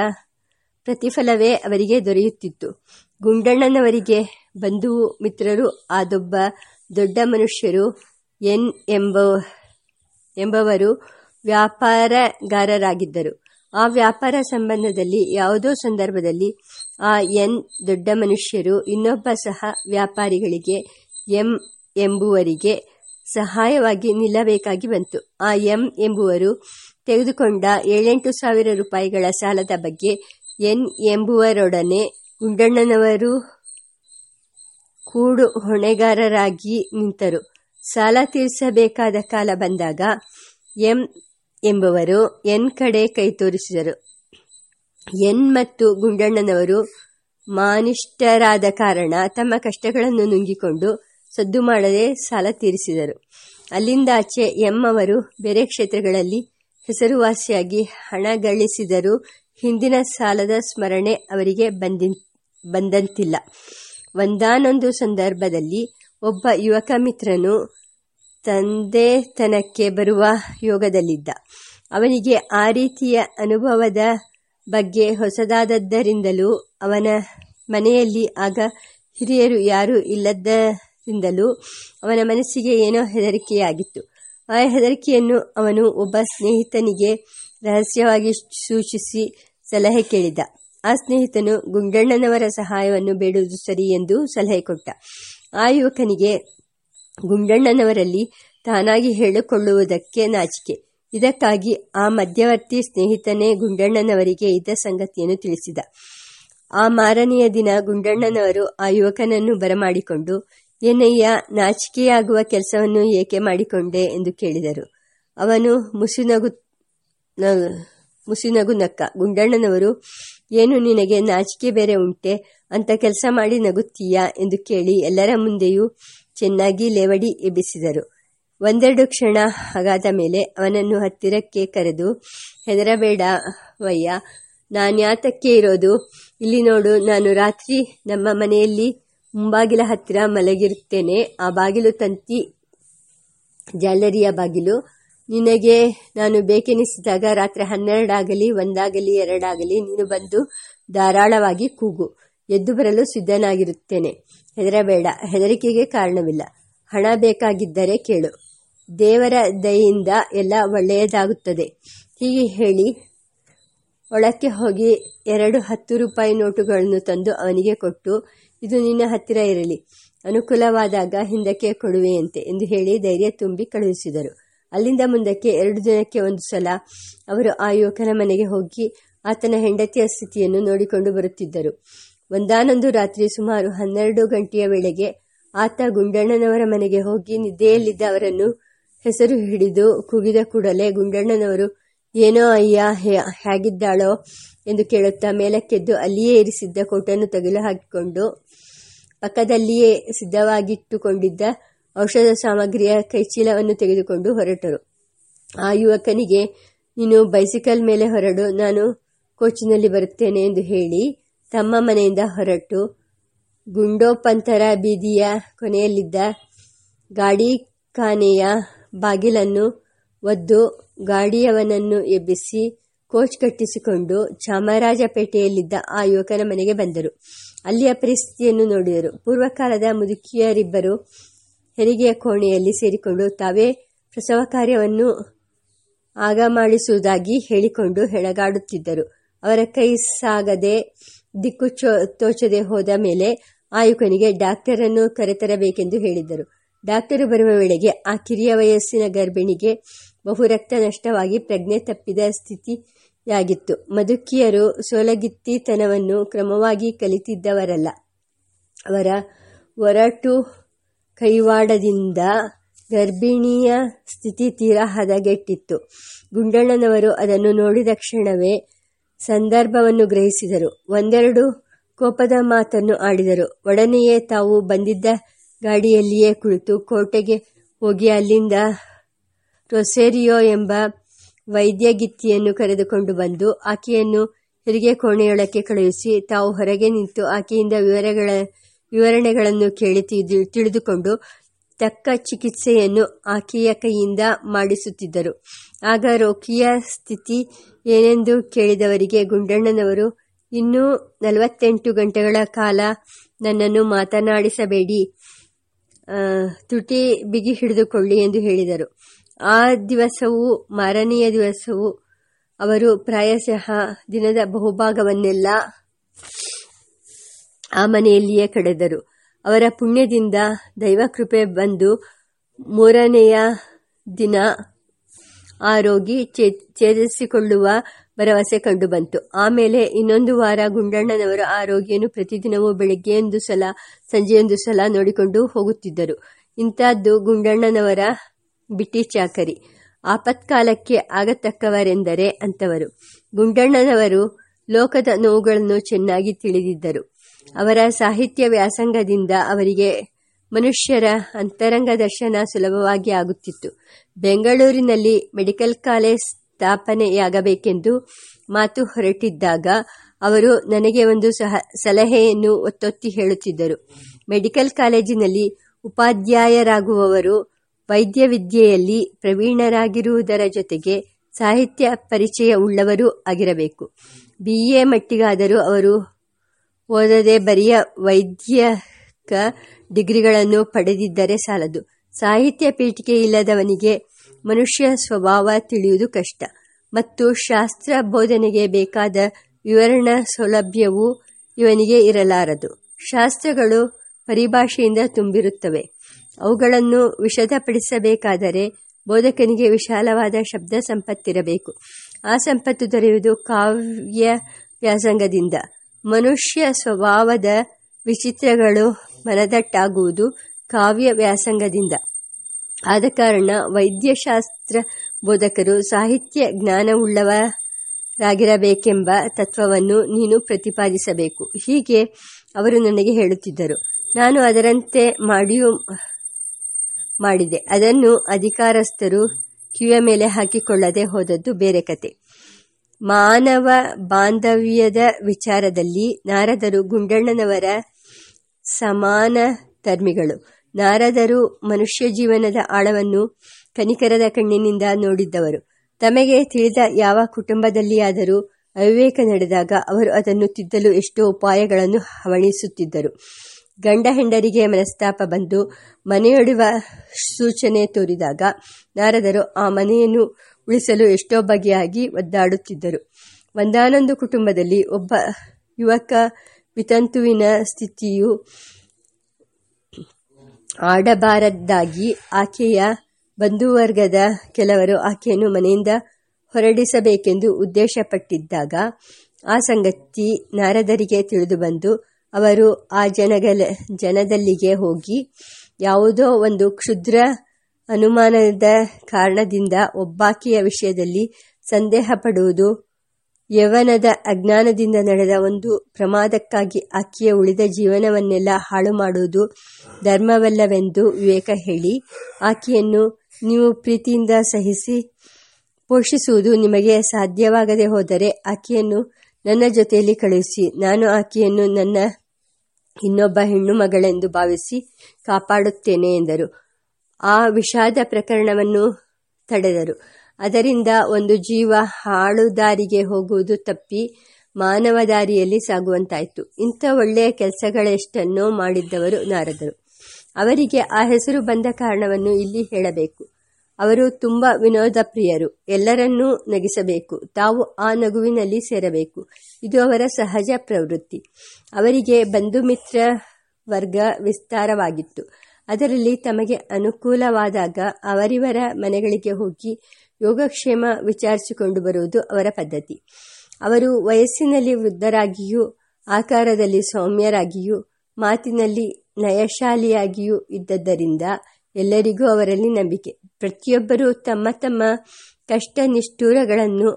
ಪ್ರತಿಫಲವೇ ಅವರಿಗೆ ದೊರೆಯುತ್ತಿತ್ತು. ಗುಂಡಣ್ಣನವರಿಗೆ ಬಂಧು ಮಿತ್ರರು, ಆದೊಬ್ಬ ದೊಡ್ಡ ಮನುಷ್ಯರು, ಎನ್ ಎಂಬ ಎಂಬವರು ವ್ಯಾಪಾರಗಾರರಾಗಿದ್ದರು. ಆ ವ್ಯಾಪಾರ ಸಂಬಂಧದಲ್ಲಿ ಯಾವುದೋ ಸಂದರ್ಭದಲ್ಲಿ ಆ ಎನ್ ದೊಡ್ಡ ಮನುಷ್ಯರು, ಇನ್ನೊಬ್ಬ ಸಹ ವ್ಯಾಪಾರಿಗಳಿಗೆ ಎಂ ಎಂಬುವರಿಗೆ ಸಹಾಯವಾಗಿ ನಿಲ್ಲಬೇಕಾಗಿ ಬಂತು. ಆ ಎಂ ಎಂಬುವರು ತೆಗೆದುಕೊಂಡ ಏಳೆಂಟು ಸಾವಿರ ರೂಪಾಯಿಗಳ ಸಾಲದ ಬಗ್ಗೆ ಎನ್ ಎಂಬುವರೊಡನೆ ಗುಂಡಣ್ಣನವರು ಕೂಡು ಹೊಣೆಗಾರರಾಗಿ ನಿಂತರು. ಸಾಲ ತೀರಿಸಬೇಕಾದ ಕಾಲ ಬಂದಾಗ ಎಂ ಎಂಬುವರು ಎನ್ ಕಡೆ ಕೈ ತೋರಿಸಿದರು. ಎನ್ ಮತ್ತು ಗುಂಡಣ್ಣನವರು ಮಾನಿಷ್ಠರಾದ ಕಾರಣ ತಮ್ಮ ಕಷ್ಟಗಳನ್ನು ನುಂಗಿಕೊಂಡು ಸದ್ದು ಮಾಡದೆ ಸಾಲ ತೀರಿಸಿದರು. ಅಲ್ಲಿಂದಾಚೆ ಎಂ ಅವರು ಬೇರೆ ಕ್ಷೇತ್ರಗಳಲ್ಲಿ ಹೆಸರುವಾಸಿಯಾಗಿ ಹಣ ಗಳಿಸಿದರೂ ಹಿಂದಿನ ಸಾಲದ ಸ್ಮರಣೆ ಅವರಿಗೆ ಬಂದಿ, ಬಂದಂತಿಲ್ಲ. ಒಂದಾನೊಂದು ಸಂದರ್ಭದಲ್ಲಿ ಒಬ್ಬ ಯುವಕ ಮಿತ್ರನು ತಂದೆತನಕ್ಕೆ ಬರುವ ಯೋಗದಲ್ಲಿದ್ದ. ಅವನಿಗೆ ಆ ರೀತಿಯ ಅನುಭವದ ಬಗ್ಗೆ ಹೊಸದಾದದ್ದರಿಂದಲೂ ಅವನ ಮನೆಯಲ್ಲಿ ಆಗ ಹಿರಿಯರು ಯಾರೂ ಇಲ್ಲದ್ದರಿಂದಲೂ ಅವನ ಮನಸ್ಸಿಗೆ ಏನೋ ಹೆದರಿಕೆಯಾಗಿತ್ತು. ಆ ಹೆದರಿಕೆಯನ್ನು ಅವನು ಒಬ್ಬ ಸ್ನೇಹಿತನಿಗೆ ರಹಸ್ಯವಾಗಿ ಸೂಚಿಸಿ ಸಲಹೆ ಕೇಳಿದ. ಆ ಸ್ನೇಹಿತನು ಗುಂಡಣ್ಣನವರ ಸಹಾಯವನ್ನು ಬೇಡುವುದು ಸರಿ ಎಂದು ಸಲಹೆ ಕೊಟ್ಟ. ಆ ಯುವಕನಿಗೆ ಗುಂಡಣ್ಣನವರಲ್ಲಿ ತಾನಾಗಿ ಹೇಳಿಕೊಳ್ಳುವುದಕ್ಕೆ ನಾಚಿಕೆ. ಇದಕ್ಕಾಗಿ ಆ ಮಧ್ಯವರ್ತಿ ಸ್ನೇಹಿತನೇ ಗುಂಡಣ್ಣನವರಿಗೆ ಇದ್ದ ಸಂಗತಿಯನ್ನು ತಿಳಿಸಿದ. ಆ ಮಾರನೆಯ ದಿನ ಗುಂಡಣ್ಣನವರು ಆ ಯುವಕನನ್ನು ಬರಮಾಡಿಕೊಂಡು ಏನಯ್ಯ ನಾಚಿಕೆಯಾಗುವ ಕೆಲಸವನ್ನು ಏಕೆ ಮಾಡಿಕೊಂಡೆ ಎಂದು ಕೇಳಿದರು. ಅವನು ಮುಸಿನಗು ಮುಸಿನಗು ನಕ್ಕ ಗುಂಡಣ್ಣನವರು, ಏನು ನಿನಗೆ ನಾಚಿಕೆ ಬೇರೆ ಉಂಟೆ, ಅಂತ ಕೆಲಸ ಮಾಡಿ ನಗುತ್ತೀಯಾ ಎಂದು ಕೇಳಿ ಎಲ್ಲರ ಮುಂದೆಯೂ ಚೆನ್ನಾಗಿ ಲೇವಡಿ ಎಬ್ಬಿಸಿದರು. ಒಂದೆರಡು ಕ್ಷಣ ಹಾಗಾದ ಮೇಲೆ ಅವನನ್ನು ಹತ್ತಿರಕ್ಕೆ ಕರೆದು, ಹೆದರಬೇಡ ವಯ್ಯಾ ನಾನು ಯಾತಕ್ಕೆ ಇರೋದು, ಇಲ್ಲಿ ನೋಡು, ನಾನು ರಾತ್ರಿ ನಮ್ಮ ಮನೆಯಲ್ಲಿ ಮುಂಬಾಗಿಲ ಹತ್ತಿರ ಮಲಗಿರುತ್ತೇನೆ. ಆ ಬಾಗಿಲು ತಂತಿ ಜಾಲರಿಯ ಬಾಗಿಲು. ನಿನಗೆ ನಾನು ಬೇಕೆನಿಸಿದಾಗ ರಾತ್ರಿ ಹನ್ನೆರಡಾಗಲಿ, ಒಂದಾಗಲಿ, ಎರಡಾಗಲಿ ನೀನು ಬಂದು ಧಾರಾಳವಾಗಿ ಕೂಗು. ಎದ್ದು ಬರಲು ಸಿದ್ಧನಾಗಿರುತ್ತೇನೆ. ಹೆದರಬೇಡ. ಹೆದರಿಕೆಗೆ ಕಾರಣವಿಲ್ಲ. ಹಣ ಬೇಕಾಗಿದ್ದರೆ ಕೇಳು. ದೇವರ ದಯೆಯಿಂದ ಎಲ್ಲ ಒಳ್ಳೆಯದಾಗುತ್ತದೆ. ಹೀಗೆ ಹೇಳಿ ಒಳಕ್ಕೆ ಹೋಗಿ ಎರಡು ಹತ್ತು ರೂಪಾಯಿ ನೋಟುಗಳನ್ನು ತಂದು ಅವನಿಗೆ ಕೊಟ್ಟು ಇದು ನಿನ್ನ ಹತ್ತಿರ ಇರಲಿ. ಅನುಕೂಲವಾದಾಗ ಹಿಂದಕ್ಕೆ ಕೊಡುವೆಯಂತೆ ಎಂದು ಹೇಳಿ ಧೈರ್ಯ ತುಂಬಿ ಕಳುಹಿಸಿದರು. ಅಲ್ಲಿಂದ ಮುಂದಕ್ಕೆ ಎರಡು ದಿನಕ್ಕೆ ಒಂದು ಸಲ ಅವರು ಆ ಯುವಕನ ಮನೆಗೆ ಹೋಗಿ ಆತನ ಹೆಂಡತಿಯ ಸ್ಥಿತಿಯನ್ನು ನೋಡಿಕೊಂಡು ಬರುತ್ತಿದ್ದರು. ಒಂದಾನೊಂದು ರಾತ್ರಿ ಸುಮಾರು ಹನ್ನೆರಡು ಗಂಟೆಯ ವೇಳೆಗೆ ಆತ ಗುಂಡಣ್ಣನವರ ಮನೆಗೆ ಹೋಗಿ ನಿದ್ದೆಯಲ್ಲಿದ್ದ ಅವರನ್ನು ಹೆಸರು ಹಿಡಿದು ಕೂಗಿದ ಕೂಡಲೇ ಗುಂಡಣ್ಣನವರು ಏನೋ ಅಯ್ಯ ಹೇಗಿದ್ದಾಳೋ ಎಂದು ಕೇಳುತ್ತಾ ಮೇಲಕ್ಕೆದ್ದು ಅಲ್ಲಿಯೇ ಇರಿಸಿದ್ದ ಕೋಟನ್ನು ತೆಗೆದು ಹಾಕಿಕೊಂಡು ಪಕ್ಕದಲ್ಲಿಯೇ ಸಿದ್ಧವಾಗಿಟ್ಟುಕೊಂಡಿದ್ದ ಔಷಧ ಸಾಮಗ್ರಿಯ ಕೈಚೀಲವನ್ನು ತೆಗೆದುಕೊಂಡು ಹೊರಟರು. ಆ ಯುವಕನಿಗೆ, ನೀನು ಬೈಸಿಕಲ್ ಮೇಲೆ ಹೊರಡು, ನಾನು ಕೋಚಿನಲ್ಲಿ ಬರುತ್ತೇನೆ ಎಂದು ಹೇಳಿ ತಮ್ಮ ಮನೆಯಿಂದ ಹೊರಟು. ಗುಂಡೋಪಂತರ ಬೀದಿಯ ಕೊನೆಯಲ್ಲಿದ್ದ ಗಾಡಿ ಖಾನೆಯ ಬಾಗಿಲನ್ನು ಒದ್ದು ಗಾಡಿಯವನನ್ನು ಎಬ್ಬಿಸಿ ಕೋಚ್ ಕಟ್ಟಿಸಿಕೊಂಡು ಚಾಮರಾಜಪೇಟೆಯಲ್ಲಿದ್ದ ಆ ಯುವಕನ ಮನೆಗೆ ಬಂದರು. ಅಲ್ಲಿಯ ಪರಿಸ್ಥಿತಿಯನ್ನು ನೋಡಿದರು. ಪೂರ್ವಕಾಲದ ಮುದುಕಿಯರಿಬ್ಬರು ಹೆರಿಗೆಯ ಕೋಣೆಯಲ್ಲಿ ಸೇರಿಕೊಂಡು ತಾವೇ ಪ್ರಸವ ಕಾರ್ಯವನ್ನು ಆಗ ಮಾಡಿಸುವುದಾಗಿ ಹೇಳಿಕೊಂಡು ಹೆಣಗಾಡುತ್ತಿದ್ದರು. ಅವರ ಕೈ ಸಾಗದೆ ದಿಕ್ಕು ತೋಚದೆ ಹೋದ ಮೇಲೆ ಆಯುಕನಿಗೆ ಡಾಕ್ಟರನ್ನು ಕರೆತರಬೇಕೆಂದು ಹೇಳಿದ್ದರು. ಡಾಕ್ಟರು ಬರುವ ವೇಳೆಗೆ ಆ ಕಿರಿಯ ವಯಸ್ಸಿನ ಗರ್ಭಿಣಿಗೆ ಬಹು ರಕ್ತ ನಷ್ಟವಾಗಿ ಪ್ರಜ್ಞೆ ತಪ್ಪಿದ ಸ್ಥಿತಿಯಾಗಿತ್ತು. ಮದುಕಿಯರು ಸೋಲಗಿತ್ತಿತನವನ್ನು ಕ್ರಮವಾಗಿ ಕಲಿತಿದ್ದವರಲ್ಲ. ಅವರ ಒರಟು ಕೈವಾಡದಿಂದ ಗರ್ಭಿಣಿಯ ಸ್ಥಿತಿ ತೀರಾ ಹದಗೆಟ್ಟಿತ್ತು. ಗುಂಡಣ್ಣನವರು ಅದನ್ನು ನೋಡಿದ ಕ್ಷಣವೇ ಸಂದರ್ಭವನ್ನು ಗ್ರಹಿಸಿದರು. ಒಂದೆರಡು ಕೋಪದ ಮಾತನ್ನು ಆಡಿದರು. ಒಡನೆಯೇ ತಾವು ಬಂದಿದ್ದ ಗಾಡಿಯಲ್ಲಿಯೇ ಕುಳಿತು ಕೋಟೆಗೆ ಹೋಗಿ ಅಲ್ಲಿಂದ ರೊಸೇರಿಯೋ ಎಂಬ ವೈದ್ಯಗಿತ್ತಿಯನ್ನು ಕರೆದುಕೊಂಡು ಬಂದು ಆಕೆಯನ್ನು ಹೆರಿಗೆ ಕೋಣೆಯೊಳಕ್ಕೆ ಕಳುಹಿಸಿ ತಾವು ಹೊರಗೆ ನಿಂತು ಆಕೆಯಿಂದ ವಿವರಗಳ ವಿವರಣೆಗಳನ್ನು ಕೇಳಿ ತಿಳಿದುಕೊಂಡು ತಕ್ಕ ಚಿಕಿತ್ಸೆಯನ್ನು ಆಕೆಯ ಕೈಯಿಂದ ಮಾಡಿಸುತ್ತಿದ್ದರು. ಆಗ ರೋಗಿಯ ಸ್ಥಿತಿ ಏನೆಂದು ಕೇಳಿದವರಿಗೆ ಗುಂಡಣ್ಣನವರು, ಇನ್ನೂ ನಲವತ್ತೆಂಟು ಗಂಟೆಗಳ ಕಾಲ ನನ್ನನ್ನು ಮಾತನಾಡಿಸಬೇಡಿ ತುಟಿ ಬಿಗಿ ಹಿಡಿದುಕೊಳ್ಳಿ ಎಂದು ಹೇಳಿದರು. ಆ ದಿವಸವೂ, ಮಾರನೆಯ ದಿವಸವೂ ಅವರು ಪ್ರಾಯಶಃ ದಿನದ ಬಹುಭಾಗವನ್ನೆಲ್ಲ ಆ ಮನೆಯಲ್ಲಿಯೇ ಕಳೆದರು. ಅವರ ಪುಣ್ಯದಿಂದ ದೈವಕೃಪೆ ಬಂದು ಮೂರನೆಯ ದಿನ ಆ ರೋಗಿ ಚೇತರಿಸಿಕೊಳ್ಳುವ ಭರವಸೆ ಕಂಡುಬಂತು. ಆಮೇಲೆ ಇನ್ನೊಂದು ವಾರ ಗುಂಡಣ್ಣನವರು ಆ ರೋಗಿಯನ್ನು ಪ್ರತಿದಿನವೂ ಬೆಳಿಗ್ಗೆಯೊಂದು ಸಲ, ಸಂಜೆಯೊಂದು ಸಲ ನೋಡಿಕೊಂಡು ಹೋಗುತ್ತಿದ್ದರು. ಇಂಥದ್ದು ಗುಂಡಣ್ಣನವರ ಬಿಟ್ಟಿ ಚಾಕರಿ ಆಪತ್ಕಾಲಕ್ಕೆ ಆಗತಕ್ಕವರೆಂದರೆ ಅಂತವರು. ಗುಂಡಣ್ಣನವರು ಲೋಕದ ನೋವುಗಳನ್ನು ಚೆನ್ನಾಗಿ ತಿಳಿದಿದ್ದರು. ಅವರ ಸಾಹಿತ್ಯ ವ್ಯಾಸಂಗದಿಂದ ಅವರಿಗೆ ಮನುಷ್ಯರ ಅಂತರಂಗ ದರ್ಶನ ಸುಲಭವಾಗಿ ಆಗುತ್ತಿತ್ತು. ಬೆಂಗಳೂರಿನಲ್ಲಿ ಮೆಡಿಕಲ್ ಕಾಲೇಜ್ ಸ್ಥಾಪನೆಯಾಗಬೇಕೆಂದು ಮಾತು ಹೊರಟಿದ್ದಾಗ ಅವರು ನನಗೆ ಒಂದು ಸಹ, ಸಲಹೆಯನ್ನು ಒತ್ತೊತ್ತಿ ಹೇಳುತ್ತಿದ್ದರು. ಮೆಡಿಕಲ್ ಕಾಲೇಜಿನಲ್ಲಿ ಉಪಾಧ್ಯಾಯರಾಗುವವರು ವೈದ್ಯ ವಿದ್ಯೆಯಲ್ಲಿ ಪ್ರವೀಣರಾಗಿರುವುದರ ಜೊತೆಗೆ ಸಾಹಿತ್ಯ ಪರಿಚಯ ಉಳ್ಳವರೂ ಆಗಿರಬೇಕು. ಬಿ. ಎ. ಮಟ್ಟಿಗಾದರೂ ಅವರು ಓದದೆ ಬರಿಯ ವೈದ್ಯಕ ಡಿಗ್ರಿಗಳನ್ನು ಪಡೆದಿದ್ದರೆ ಸಾಲದು. ಸಾಹಿತ್ಯ ಪೀಠಿಕೆ ಇಲ್ಲದವನಿಗೆ ಮನುಷ್ಯ ಸ್ವಭಾವ ತಿಳಿಯುವುದು ಕಷ್ಟ. ಮತ್ತು ಶಾಸ್ತ್ರ ಬೋಧನೆಗೆ ಬೇಕಾದ ವಿವರಣಾ ಸೌಲಭ್ಯವೂ ಇವನಿಗೆ ಇರಲಾರದು. ಶಾಸ್ತ್ರಗಳು ಪರಿಭಾಷೆಯಿಂದ ತುಂಬಿರುತ್ತವೆ. ಅವುಗಳನ್ನು ವಿಶದಪಡಿಸಬೇಕಾದರೆ ಬೋಧಕನಿಗೆ ವಿಶಾಲವಾದ ಶಬ್ದ ಸಂಪತ್ತಿರಬೇಕು. ಆ ಸಂಪತ್ತು ದೊರೆಯುವುದು ಕಾವ್ಯ ವ್ಯಾಸಂಗದಿಂದ. ಮನುಷ್ಯ ಸ್ವಭಾವದ ವಿಚಿತ್ರಗಳು ಮನದಟ್ಟಾಗುವುದು ಕಾವ್ಯ ವ್ಯಾಸಂಗದಿಂದ. ಆದ ಕಾರಣ ವೈದ್ಯಶಾಸ್ತ್ರ ಬೋಧಕರು ಸಾಹಿತ್ಯ ಜ್ಞಾನವುಳ್ಳವರಾಗಿರಬೇಕೆಂಬ ತತ್ವವನ್ನು ನೀನು ಪ್ರತಿಪಾದಿಸಬೇಕು. ಹೀಗೆ ಅವರು ನನಗೆ ಹೇಳುತ್ತಿದ್ದರು. ನಾನು ಅದರಂತೆ ಮಾಡಿಯೂ ಮಾಡಿದೆ. ಅದನ್ನು ಅಧಿಕಾರಸ್ಥರು ಕಿವಿಯ ಮೇಲೆ ಹಾಕಿಕೊಳ್ಳದೆ ಹೋದದ್ದು ಬೇರೆ ಕತೆ. ಮಾನವ ಬಾಂಧವ್ಯದ ವಿಚಾರದಲ್ಲಿ ನಾರದರು ಗುಂಡಣ್ಣನವರ ಸಮಾನ ಧರ್ಮಿಗಳು. ನಾರದರು ಮನುಷ್ಯ ಜೀವನದ ಆಳವನ್ನು ಕನಿಕರದ ಕಣ್ಣಿನಿಂದ ನೋಡಿದ್ದವರು. ತಮಗೆ ತಿಳಿದ ಯಾವ ಕುಟುಂಬದಲ್ಲಿಯಾದರೂ ಅವಿವೇಕ ನಡೆದಾಗ ಅವರು ಅದನ್ನು ತಿದ್ದಲು ಎಷ್ಟೋ ಉಪಾಯಗಳನ್ನು ಹವಣಿಸುತ್ತಿದ್ದರು. ಗಂಡ ಹೆಂಡರಿಗೆ ಮನಸ್ತಾಪ ಬಂದು ಮನೆಯೊಡುವ ಸೂಚನೆ ತೋರಿದಾಗ ನಾರದರು ಆ ಮನೆಯನ್ನು ಉಳಿಸಲು ಎಷ್ಟೋ ಬಗೆಯಾಗಿ ಒದ್ದಾಡುತ್ತಿದ್ದರು. ಒಂದಾನೊಂದು ಕುಟುಂಬದಲ್ಲಿ ಒಬ್ಬ ಯುವಕ ವಿತಂತುವಿನ ಸ್ಥಿತಿಯು ಆಡಬಾರದ್ದಾಗಿ ಆಕೆಯ ಬಂಧುವರ್ಗದ ಕೆಲವರು ಆಕೆಯನ್ನು ಮನೆಯಿಂದ ಹೊರಡಿಸಬೇಕೆಂದು ಉದ್ದೇಶಪಟ್ಟಿದ್ದಾಗ ಆ ಸಂಗತಿ ನಾರದರಿಗೆ ತಿಳಿದುಬಂದು ಅವರು ಆ ಜನಗಲ, ಜನದಲ್ಲಿಗೆ ಹೋಗಿ ಯಾವುದೋ ಒಂದು ಕ್ಷುದ್ರ ಅನುಮಾನದ ಕಾರಣದಿಂದ ಒಬ್ಬಾಕೆಯ ವಿಷಯದಲ್ಲಿ ಸಂದೇಹ ಪಡುವುದು, ಯವನದ ಅಜ್ಞಾನದಿಂದ ನಡೆದ ಒಂದು ಪ್ರಮಾದಕ್ಕಾಗಿ ಆಕೆಯ ಉಳಿದ ಜೀವನವನ್ನೆಲ್ಲ ಹಾಳು ಮಾಡುವುದು ಧರ್ಮವಲ್ಲವೆಂದು ವಿವೇಕ ಹೇಳಿ, ಆಕೆಯನ್ನು ನೀವು ಪ್ರೀತಿಯಿಂದ ಸಹಿಸಿ ಪೋಷಿಸುವುದು ನಿಮಗೆ ಸಾಧ್ಯವಾಗದೆ ಹೋದರೆ ಆಕೆಯನ್ನು ನನ್ನ ಜೊತೆಯಲ್ಲಿ ಕಳುಹಿಸಿ, ನಾನು ಆಕೆಯನ್ನು ನನ್ನ ಇನ್ನೊಬ್ಬ ಹೆಣ್ಣು ಮಗಳೆಂದು ಭಾವಿಸಿ ಕಾಪಾಡುತ್ತೇನೆ ಎಂದರು. ಆ ವಿಷಾದ ಪ್ರಕರಣವನ್ನು ತಡೆದರು. ಅದರಿಂದ ಒಂದು ಜೀವ ಹಾಳು ದಾರಿಗೆ ಹೋಗುವುದು ತಪ್ಪಿ ಮಾನವ ದಾರಿಯಲ್ಲಿ ಸಾಗುವಂತಾಯಿತು. ಇಂಥ ಒಳ್ಳೆಯ ಕೆಲಸಗಳೆಷ್ಟನ್ನೋ ಮಾಡಿದ್ದವರು ನಾರದರು. ಅವರಿಗೆ ಆ ಹೆಸರು ಬಂದ ಕಾರಣವನ್ನು ಇಲ್ಲಿ ಹೇಳಬೇಕು. ಅವರು ತುಂಬ ವಿನೋದ ಪ್ರಿಯರು ಎಲ್ಲರನ್ನೂ ನಗಿಸಬೇಕು. ತಾವು ಆ ನಗುವಿನಲ್ಲಿ ಸೇರಬೇಕು. ಇದು ಅವರ ಸಹಜ ಪ್ರವೃತ್ತಿ. ಅವರಿಗೆ ಬಂಧು ಮಿತ್ರ ವರ್ಗ ವಿಸ್ತಾರವಾಗಿತ್ತು. ಅದರಲ್ಲಿ ತಮಗೆ ಅನುಕೂಲವಾದಾಗ ಅವರಿವರ ಮನೆಗಳಿಗೆ ಹೋಗಿ ಯೋಗಕ್ಷೇಮ ವಿಚಾರಿಸಿಕೊಂಡು ಬರುವುದು ಅವರ ಪದ್ಧತಿ. ಅವರು ವಯಸ್ಸಿನಲ್ಲಿ ವೃದ್ಧರಾಗಿಯೂ, ಆಕಾರದಲ್ಲಿ ಸೌಮ್ಯರಾಗಿಯೂ, ಮಾತಿನಲ್ಲಿ ನಯಶಾಲಿಯಾಗಿಯೂ ಇದ್ದದ್ದರಿಂದ ಎಲ್ಲರಿಗೂ ಅವರಲ್ಲಿ ನಂಬಿಕೆ. ಪ್ರತಿಯೊಬ್ಬರೂ ತಮ್ಮ ತಮ್ಮ ಕಷ್ಟ ನಿಷ್ಠೂರಗಳನ್ನು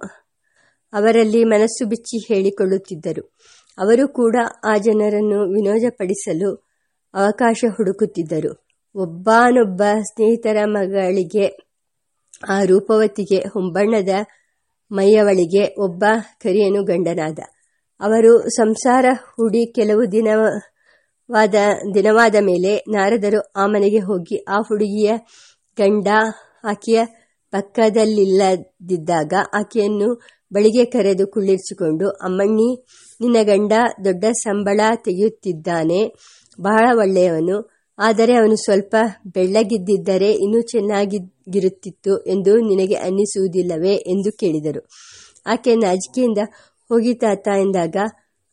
ಅವರಲ್ಲಿ ಮನಸ್ಸು ಬಿಚ್ಚಿ ಹೇಳಿಕೊಳ್ಳುತ್ತಿದ್ದರು. ಅವರು ಕೂಡ ಆ ಜನರನ್ನು ವಿನೋದಪಡಿಸಲು ಅವಕಾಶ ಹುಡುಕುತ್ತಿದ್ದರು. ಒಬ್ಬನೊಬ್ಬ ಸ್ನೇಹಿತರ ಮಗಳಿಗೆ, ಆ ರೂಪವತಿಗೆ, ಹೊಂಬಣ್ಣದ ಮೈಯವಳಿಗೆ ಒಬ್ಬ ಕರಿಯನು ಗಂಡನಾದ. ಅವರು ಸಂಸಾರ ಹೂಡಿ ಕೆಲವು ದಿನವಾದ ದಿನವಾದ ಮೇಲೆ ನಾರದರು ಆ ಮನೆಗೆ ಹೋಗಿ ಆ ಹುಡುಗಿಯ ಗಂಡ ಆಕೆಯ ಪಕ್ಕದಲ್ಲಿಲ್ಲದಿದ್ದಾಗ ಆಕೆಯನ್ನು ಬಳಿಗೆ ಕರೆದು ಕುಳ್ಳಿರಿಸಿಕೊಂಡು, ಅಮ್ಮಣ್ಣಿ, ನಿನ್ನ ಗಂಡ ದೊಡ್ಡ ಸಂಬಳ ತೆಗೆಯುತ್ತಿದ್ದಾನೆ, ಬಹಳ ಒಳ್ಳೆಯವನು. ಆದರೆ ಅವನು ಸ್ವಲ್ಪ ಬೆಳ್ಳಗಿದ್ದಿದ್ದರೆ ಇನ್ನೂ ಚೆನ್ನಾಗಿರುತ್ತಿತ್ತು ಎಂದು ನಿನಗೆ ಅನ್ನಿಸುವುದಿಲ್ಲವೇ? ಎಂದು ಕೇಳಿದರು. ಆಕೆ ನಾಜಿಕೆಯಿಂದ ಹೋಗಿ ತಾತ ಎಂದಾಗ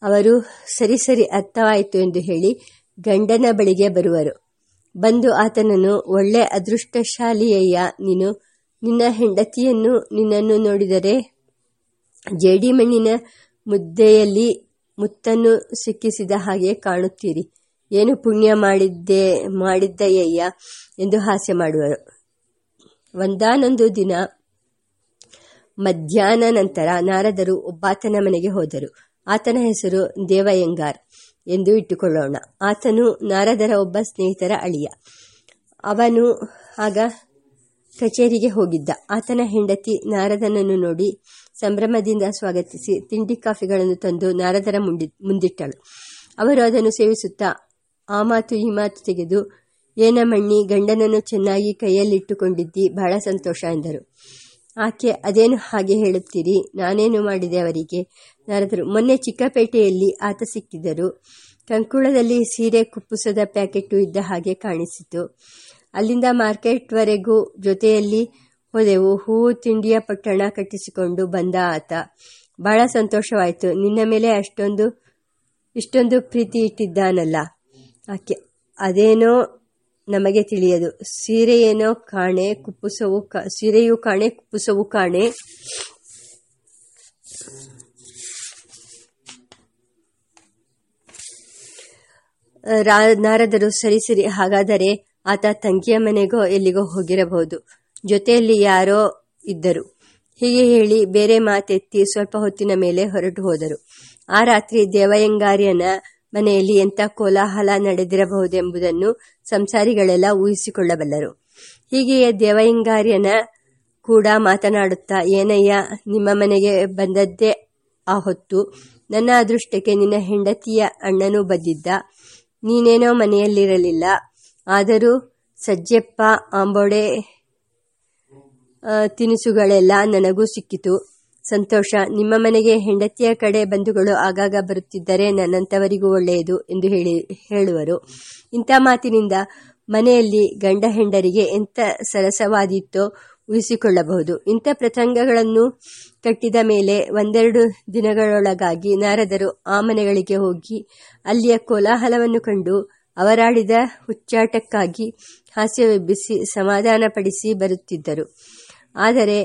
ಅವರು, ಸರಿ ಸರಿ, ಅರ್ಥವಾಯಿತು ಎಂದು ಹೇಳಿ ಗಂಡನ ಬಳಿಗೆ ಬರುವರು. ಬಂದು ಆತನನ್ನು, ಒಳ್ಳೆ ಅದೃಷ್ಟಶಾಲಿಯಯ್ಯ, ನೀನು ನಿನ್ನ ಹೆಂಡತಿಯನ್ನು ನಿನ್ನನ್ನು ನೋಡಿದರೆ ಜೇಡಿಮಣ್ಣಿನ ಮುದ್ದೆಯಲ್ಲಿ ಮುತ್ತನ್ನು ಸಿಕ್ಕಿಸಿದ ಹಾಗೆ ಕಾಣುತ್ತೀರಿ. ಏನು ಪುಣ್ಯ ಮಾಡಿದ್ದೆ ಮಾಡಿದ್ದಯ್ಯ ಎಂದು ಹಾಸ್ಯ ಮಾಡುವರು. ಒಂದಾನೊಂದು ದಿನ ಮಧ್ಯಾಹ್ನ ನಂತರ ನಾರದರು ಒಬ್ಬಾತನ ಮನೆಗೆ ಹೋದರು. ಆತನ ಹೆಸರು ದೇವಯ್ಯಂಗಾರ್ ಎಂದು ಇಟ್ಟುಕೊಳ್ಳೋಣ. ಆತನು ನಾರದರ ಒಬ್ಬ ಸ್ನೇಹಿತರ ಅಳಿಯ. ಅವನು ಆಗ ಕಚೇರಿಗೆ ಹೋಗಿದ್ದ. ಆತನ ಹೆಂಡತಿ ನಾರದನನ್ನು ನೋಡಿ ಸಂಭ್ರಮದಿಂದ ಸ್ವಾಗತಿಸಿ ತಿಂಡಿ ಕಾಫಿಗಳನ್ನು ತಂದು ನಾರದರ ಮುಂಡಿ, ಮುಂದಿಟ್ಟಳು. ಅವರು ಅದನ್ನು ಸೇವಿಸುತ್ತಾ ಆ ಮಾತು ಈ ಮಾತು ತೆಗೆದು ಏನಮಣ್ಣಿ ಗಂಡನನ್ನು ಚೆನ್ನಾಗಿ ಕೈಯಲ್ಲಿಟ್ಟುಕೊಂಡಿದ್ದಿ, ಬಹಳ ಸಂತೋಷ ಎಂದರು. ಆಕೆ ಅದೇನು ಹಾಗೆ ಹೇಳುತ್ತೀರಿ? ನಾನೇನು ಮಾಡಿದೆ ಅವರಿಗೆ? ನಾರದರು, ಮೊನ್ನೆ ಚಿಕ್ಕಪೇಟೆಯಲ್ಲಿ ಆತ ಸಿಕ್ಕಿದರು ಕಂಕುಳದಲ್ಲಿ ಸೀರೆ ಕುಪ್ಪುಸದ ಪ್ಯಾಕೆಟು ಇದ್ದ ಹಾಗೆ ಕಾಣಿಸಿತು. ಅಲ್ಲಿಂದ ಮಾರ್ಕೆಟ್ವರೆಗೂ ಜೊತೆಯಲ್ಲಿ ಹೋದೆವು. ಹೂವು ತಿಂಡಿಯ ಪಟ್ಟಣ ಕಟ್ಟಿಸಿಕೊಂಡು ಬಂದ ಆತ. ಬಹಳ ಸಂತೋಷವಾಯಿತು. ನಿನ್ನ ಮೇಲೆ ಅಷ್ಟೊಂದು, ಇಷ್ಟೊಂದು ಪ್ರೀತಿ ಇಟ್ಟಿದ್ದಾನಲ್ಲ. ಆಕೆ, ಅದೇನೋ ನಮಗೆ ತಿಳಿಯದು. ಸೀರೆಯೇನೋ ಕಾಣೆ ಕುಪ್ಪುಸವು ಸೀರೆಯೂ ಕಾಣೆ ಕುಪ್ಪುಸವು ಕಾಣೆ ನಾರದರು ಸರಿ ಸರಿ ಹಾಗಾದರೆ ಆತ ತಂಗಿಯ ಮನೆಗೋ ಎಲ್ಲಿಗೋ ಹೋಗಿರಬಹುದು. ಜೊತೆಯಲ್ಲಿ ಯಾರೋ ಇದ್ದರು. ಹೀಗೆ ಹೇಳಿ ಬೇರೆ ಮಾತೆತ್ತಿ ಸ್ವಲ್ಪ ಹೊತ್ತಿನ ಮೇಲೆ ಹೊರಟು ಹೋದರು. ಆ ರಾತ್ರಿ ದೇವಯ್ಯಂಗಾರ್ಯನ ಮನೆಯಲ್ಲಿ ಎಂಥ ಕೋಲಾಹಲ ನಡೆದಿರಬಹುದೆಂಬುದನ್ನು ಸಂಸಾರಿಗಳೆಲ್ಲ ಊಹಿಸಿಕೊಳ್ಳಬಲ್ಲರು. ಹೀಗೆಯೇ ದೇವಯ್ಯಂಗಾರ್ಯನ ಕೂಡ ಮಾತನಾಡುತ್ತಾ, ಏನಯ್ಯ, ನಿಮ್ಮ ಮನೆಗೆ ಬಂದದ್ದೇ ಆ ಹೊತ್ತು. ನನ್ನ ಅದೃಷ್ಟಕ್ಕೆ ನಿನ್ನ ಹೆಂಡತಿಯ ಅಣ್ಣನೂ ಬಂದಿದ್ದ. ನೀನೇನೋ ಮನೆಯಲ್ಲಿರಲಿಲ್ಲ. ಆದರೂ ಸಜ್ಜೆಪ್ಪ, ಆಂಬೋಡೆ ತಿನಿಸುಗಳೆಲ್ಲ ನನಗೂ ಸಿಕ್ಕಿತು. ಸಂತೋಷ. ನಿಮ್ಮ ಮನೆಗೆ ಹೆಂಡತಿಯ ಕಡೆ ಬಂಧುಗಳು ಆಗಾಗ ಬರುತ್ತಿದ್ದರೆ ನನ್ನಂಥವರಿಗೂ ಒಳ್ಳೆಯದು ಎಂದು ಹೇಳಿ, ಹೇಳುವರು. ಇಂಥ ಮಾತಿನಿಂದ ಮನೆಯಲ್ಲಿ ಗಂಡ ಹೆಂಡರಿಗೆ ಎಂಥ ಸರಸವಾದಿತ್ತೋ ಊಹಿಸಿಕೊಳ್ಳಬಹುದು. ಇಂಥ ಪ್ರಸಂಗಗಳನ್ನು ಕಟ್ಟಿದ ಮೇಲೆ ಒಂದೆರಡು ದಿನಗಳೊಳಗಾಗಿ ನಾರದರು ಆ ಮನೆಗಳಿಗೆ ಹೋಗಿ ಅಲ್ಲಿಯ ಕೋಲಾಹಲವನ್ನು ಕಂಡು ಅವರಾಡಿದ ಹುಚ್ಚಾಟಕ್ಕಾಗಿ ಹಾಸ್ಯವೆಬ್ಬಿಸಿ ಸಮಾಧಾನಪಡಿಸಿ ಬರುತ್ತಿದ್ದರು. ಆದರೆ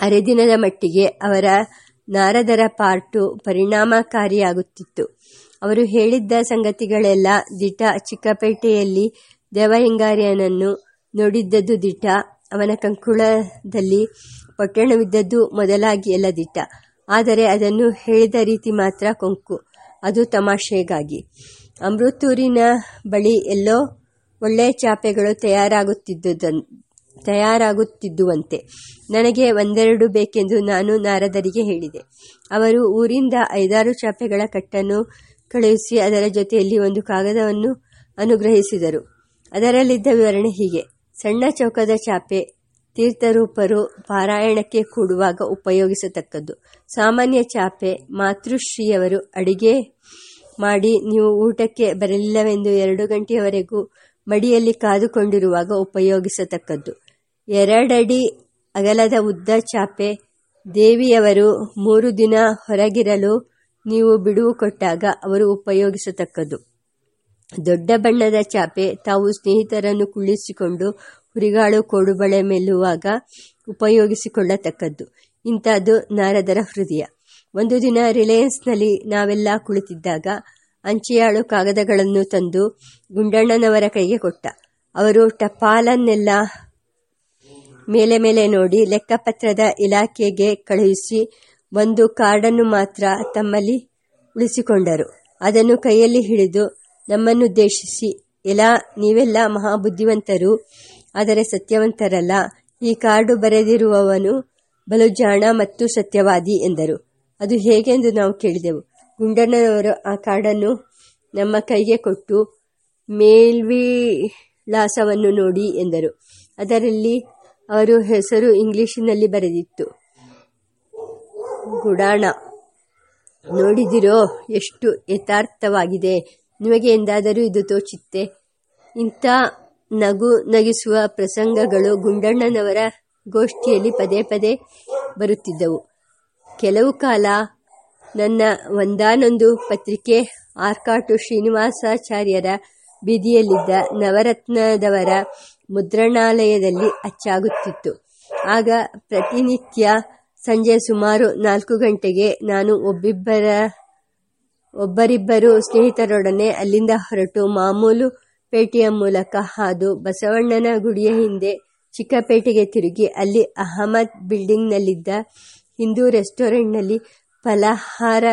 ಅರೆದಿನದ ಮಟ್ಟಿಗೆ ಅವರ ನಾರದರ ಪಾರ್ಟು ಪರಿಣಾಮಕಾರಿಯಾಗುತ್ತಿತ್ತು. ಅವರು ಹೇಳಿದ್ದ ಸಂಗತಿಗಳೆಲ್ಲ ದಿಟ ಚಿಕ್ಕಪೇಟೆಯಲ್ಲಿ ದೇವಹಿಂಗಾರ್ಯನನ್ನು ನೋಡಿದ್ದದ್ದು ದಿಟ. ಅವನ ಕಂಕುಳದಲ್ಲಿ ಪೊಟ್ಟಣವಿದ್ದದ್ದು ಮೊದಲಾಗಿ ಎಲ್ಲದಿಟ್ಟ. ಆದರೆ ಅದನ್ನು ಹೇಳಿದ ರೀತಿ ಮಾತ್ರ ಕೊಂಕು. ಅದು ತಮಾಷೆಗಾಗಿ. ಅಮೃತೂರಿನ ಬಳಿ ಎಲ್ಲೋ ಒಳ್ಳೆಯ ಚಾಪೆಗಳು ತಯಾರಾಗುತ್ತಿದ್ದುದನ್, ತಯಾರಾಗುತ್ತಿದ್ದುವಂತೆ. ನನಗೆ ಒಂದೆರಡು ಬೇಕೆಂದು ನಾನು ನಾರದರಿಗೆ ಹೇಳಿದೆ. ಅವರು ಊರಿಂದ ಐದಾರು ಚಾಪೆಗಳ ಕಟ್ಟನ್ನು ಕಳುಹಿಸಿ ಅದರ ಜೊತೆಯಲ್ಲಿ ಒಂದು ಕಾಗದವನ್ನು ಅನುಗ್ರಹಿಸಿದರು. ಅದರಲ್ಲಿದ್ದ ವಿವರಣೆ ಹೀಗೆ. ಸಣ್ಣ ಚೌಕದ ಚಾಪೆ ತೀರ್ಥರೂಪರು ಪಾರಾಯಣಕ್ಕೆ ಕೂಡುವಾಗ ಉಪಯೋಗಿಸತಕ್ಕದ್ದು. ಸಾಮಾನ್ಯ ಚಾಪೆ ಮಾತೃಶ್ರೀಯವರು ಅಡಿಗೆ ಮಾಡಿ ನೀವು ಊಟಕ್ಕೆ ಬರಲಿಲ್ಲವೆಂದು ಎರಡು ಗಂಟೆಯವರೆಗೂ ಮಡಿಯಲ್ಲಿ ಕಾದುಕೊಂಡಿರುವಾಗ ಉಪಯೋಗಿಸತಕ್ಕದ್ದು. ಎರಡಡಿ ಅಗಲದ ಉದ್ದ ಚಾಪೆ ದೇವಿಯವರು ಮೂರು ದಿನ ಹೊರಗಿರಲು ನೀವು ಬಿಡುವು ಕೊಟ್ಟಾಗ ಅವರು ಉಪಯೋಗಿಸತಕ್ಕದ್ದು. ದೊಡ್ಡ ಬಣ್ಣದ ಚಾಪೆ, ತಾವು ಸ್ನೇಹಿತರನ್ನು ಕುಳ್ಳಿಸಿಕೊಂಡು ಹುರಿಗಾಳು ಕೋಡುಬಳೆ ಮೆಲ್ಲುವಾಗ ಉಪಯೋಗಿಸಿಕೊಳ್ಳತಕ್ಕದ್ದು. ಇಂಥದ್ದು ನಾರದರ ಹೃದಯ. ಒಂದು ದಿನ ರಿಲಯನ್ಸ್ನಲ್ಲಿ ನಾವೆಲ್ಲ ಕುಳಿತಿದ್ದಾಗ ಅಂಚೆಯಾಳು ಕಾಗದಗಳನ್ನು ತಂದು ಗುಂಡಣ್ಣನವರ ಕೈಗೆ ಕೊಟ್ಟ. ಅವರು ಟಪಾಲನ್ನೆಲ್ಲ ಮೇಲೆ ಮೇಲೆ ನೋಡಿ ಲೆಕ್ಕಪತ್ರದ ಇಲಾಖೆಗೆ ಕಳುಹಿಸಿ ಒಂದು ಕಾರ್ಡನ್ನು ಮಾತ್ರ ತಮ್ಮಲ್ಲಿ ಉಳಿಸಿಕೊಂಡರು. ಅದನ್ನು ಕೈಯಲ್ಲಿ ಹಿಡಿದು ನಮ್ಮನ್ನುದ್ದೇಶಿಸಿ ಎಲ್ಲ, ನೀವೆಲ್ಲ ಮಹಾಬುದ್ಧಿವಂತರು, ಆದರೆ ಸತ್ಯವಂತರಲ್ಲ. ಈ ಕಾರ್ಡು ಬರೆದಿರುವವನು ಬಲು ಜಾಣ ಮತ್ತು ಸತ್ಯವಾದಿ ಎಂದರು. ಅದು ಹೇಗೆಂದು ನಾವು ಕೇಳಿದೆವು. ಗುಂಡಣ್ಣನವರು ಆ ಕಾರ್ಡನ್ನು ನಮ್ಮ ಕೈಗೆ ಕೊಟ್ಟು ಮೇಲ್ವಿಳಾಸವನ್ನು ನೋಡಿ ಎಂದರು. ಅದರಲ್ಲಿ ಅವರು ಹೆಸರು ಇಂಗ್ಲಿಷಿನಲ್ಲಿ ಬರೆದಿತ್ತು. ಗುಡಾಣ. ನೋಡಿದಿರೋ ಎಷ್ಟು ಯಥಾರ್ಥವಾಗಿದೆ. ನಿಮಗೆ ಎಂದಾದರೂ ಇದು ತೋಚಿತ್ತೆ. ಇಂಥ ನಗು ನಗಿಸುವ ಪ್ರಸಂಗಗಳು ಗುಂಡಣ್ಣನವರ ಗೋಷ್ಠಿಯಲ್ಲಿ ಪದೇ ಪದೇ ಬರುತ್ತಿದ್ದವು. ಕೆಲವು ಕಾಲ ನನ್ನ ಒಂದಾನೊಂದು ಪತ್ರಿಕೆ ಆರ್ಕಾಟು ಶ್ರೀನಿವಾಸಾಚಾರ್ಯರ ಬೀದಿಯಲ್ಲಿದ್ದ ನವರತ್ನದವರ ಮುದ್ರಣಾಲಯದಲ್ಲಿ ಅಚ್ಚಾಗುತ್ತಿತ್ತು. ಆಗ ಪ್ರತಿನಿತ್ಯ ಸಂಜೆ ಸುಮಾರು ನಾಲ್ಕು ಗಂಟೆಗೆ ನಾನು ಒಬ್ಬಿಬ್ಬರ ಒಬ್ಬರಿಬ್ಬರು ಸ್ನೇಹಿತರೊಡನೆ ಅಲ್ಲಿಂದ ಹೊರಟು ಮಾಮೂಲು ಪೇಟೆಯ ಮೂಲಕ ಹಾದು ಬಸವಣ್ಣನ ಗುಡಿಯ ಹಿಂದೆ ಚಿಕ್ಕಪೇಟೆಗೆ ತಿರುಗಿ ಅಲ್ಲಿ ಅಹಮದ್ ಬಿಲ್ಡಿಂಗ್ನಲ್ಲಿದ್ದ ಹಿಂದೂ ರೆಸ್ಟೋರೆಂಟ್ನಲ್ಲಿ ಫಲಹಾರ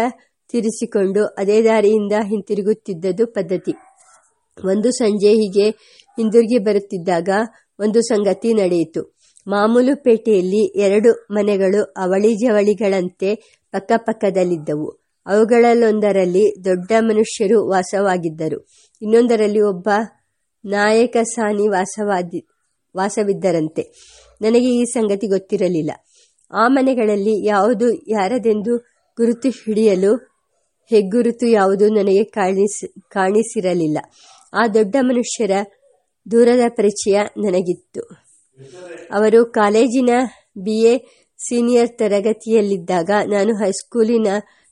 ತಿರಿಸಿಕೊಂಡು ಅದೇ ದಾರಿಯಿಂದ ಹಿಂತಿರುಗುತ್ತಿದ್ದದ್ದು ಪದ್ಧತಿ. ಒಂದು ಸಂಜೆ ಹೀಗೆ ಹಿಂದಿರುಗಿ ಬರುತ್ತಿದ್ದಾಗ ಒಂದು ಸಂಗತಿ ನಡೆಯಿತು. ಮಾಮೂಲು ಪೇಟೆಯಲ್ಲಿ ಎರಡು ಮನೆಗಳು ಅವಳಿ ಜವಳಿಗಳಂತೆ ಪಕ್ಕಪಕ್ಕದಲ್ಲಿದ್ದವು ಅವುಗಳಲ್ಲೊಂದರಲ್ಲಿ ದೊಡ್ಡ ಮನುಷ್ಯರು ವಾಸವಾಗಿದ್ದರು. ಇನ್ನೊಂದರಲ್ಲಿ ಒಬ್ಬ ನಾಯಕ ಸಾನಿ ವಾಸವಾದಿ, ವಾಸವಿದ್ದರಂತೆ. ನನಗೆ ಈ ಸಂಗತಿ ಗೊತ್ತಿರಲಿಲ್ಲ. ಆ ಮನೆಗಳಲ್ಲಿ ಯಾವುದು ಯಾರದೆಂದು ಗುರುತು ಹಿಡಿಯಲು ಹೆಗ್ಗುರುತು ಯಾವುದು ನನಗೆ ಕಾಣಿಸ್, ಕಾಣಿಸಿರಲಿಲ್ಲ. ಆ ದೊಡ್ಡ ಮನುಷ್ಯರ ದೂರದ ಪರಿಚಯ ನನಗಿತ್ತು. ಅವರು ಕಾಲೇಜಿನ ಬಿ ಎ ಸೀನಿಯರ್ ತರಗತಿಯಲ್ಲಿದ್ದಾಗ ನಾನು ಹೈಸ್ಕೂಲಿನ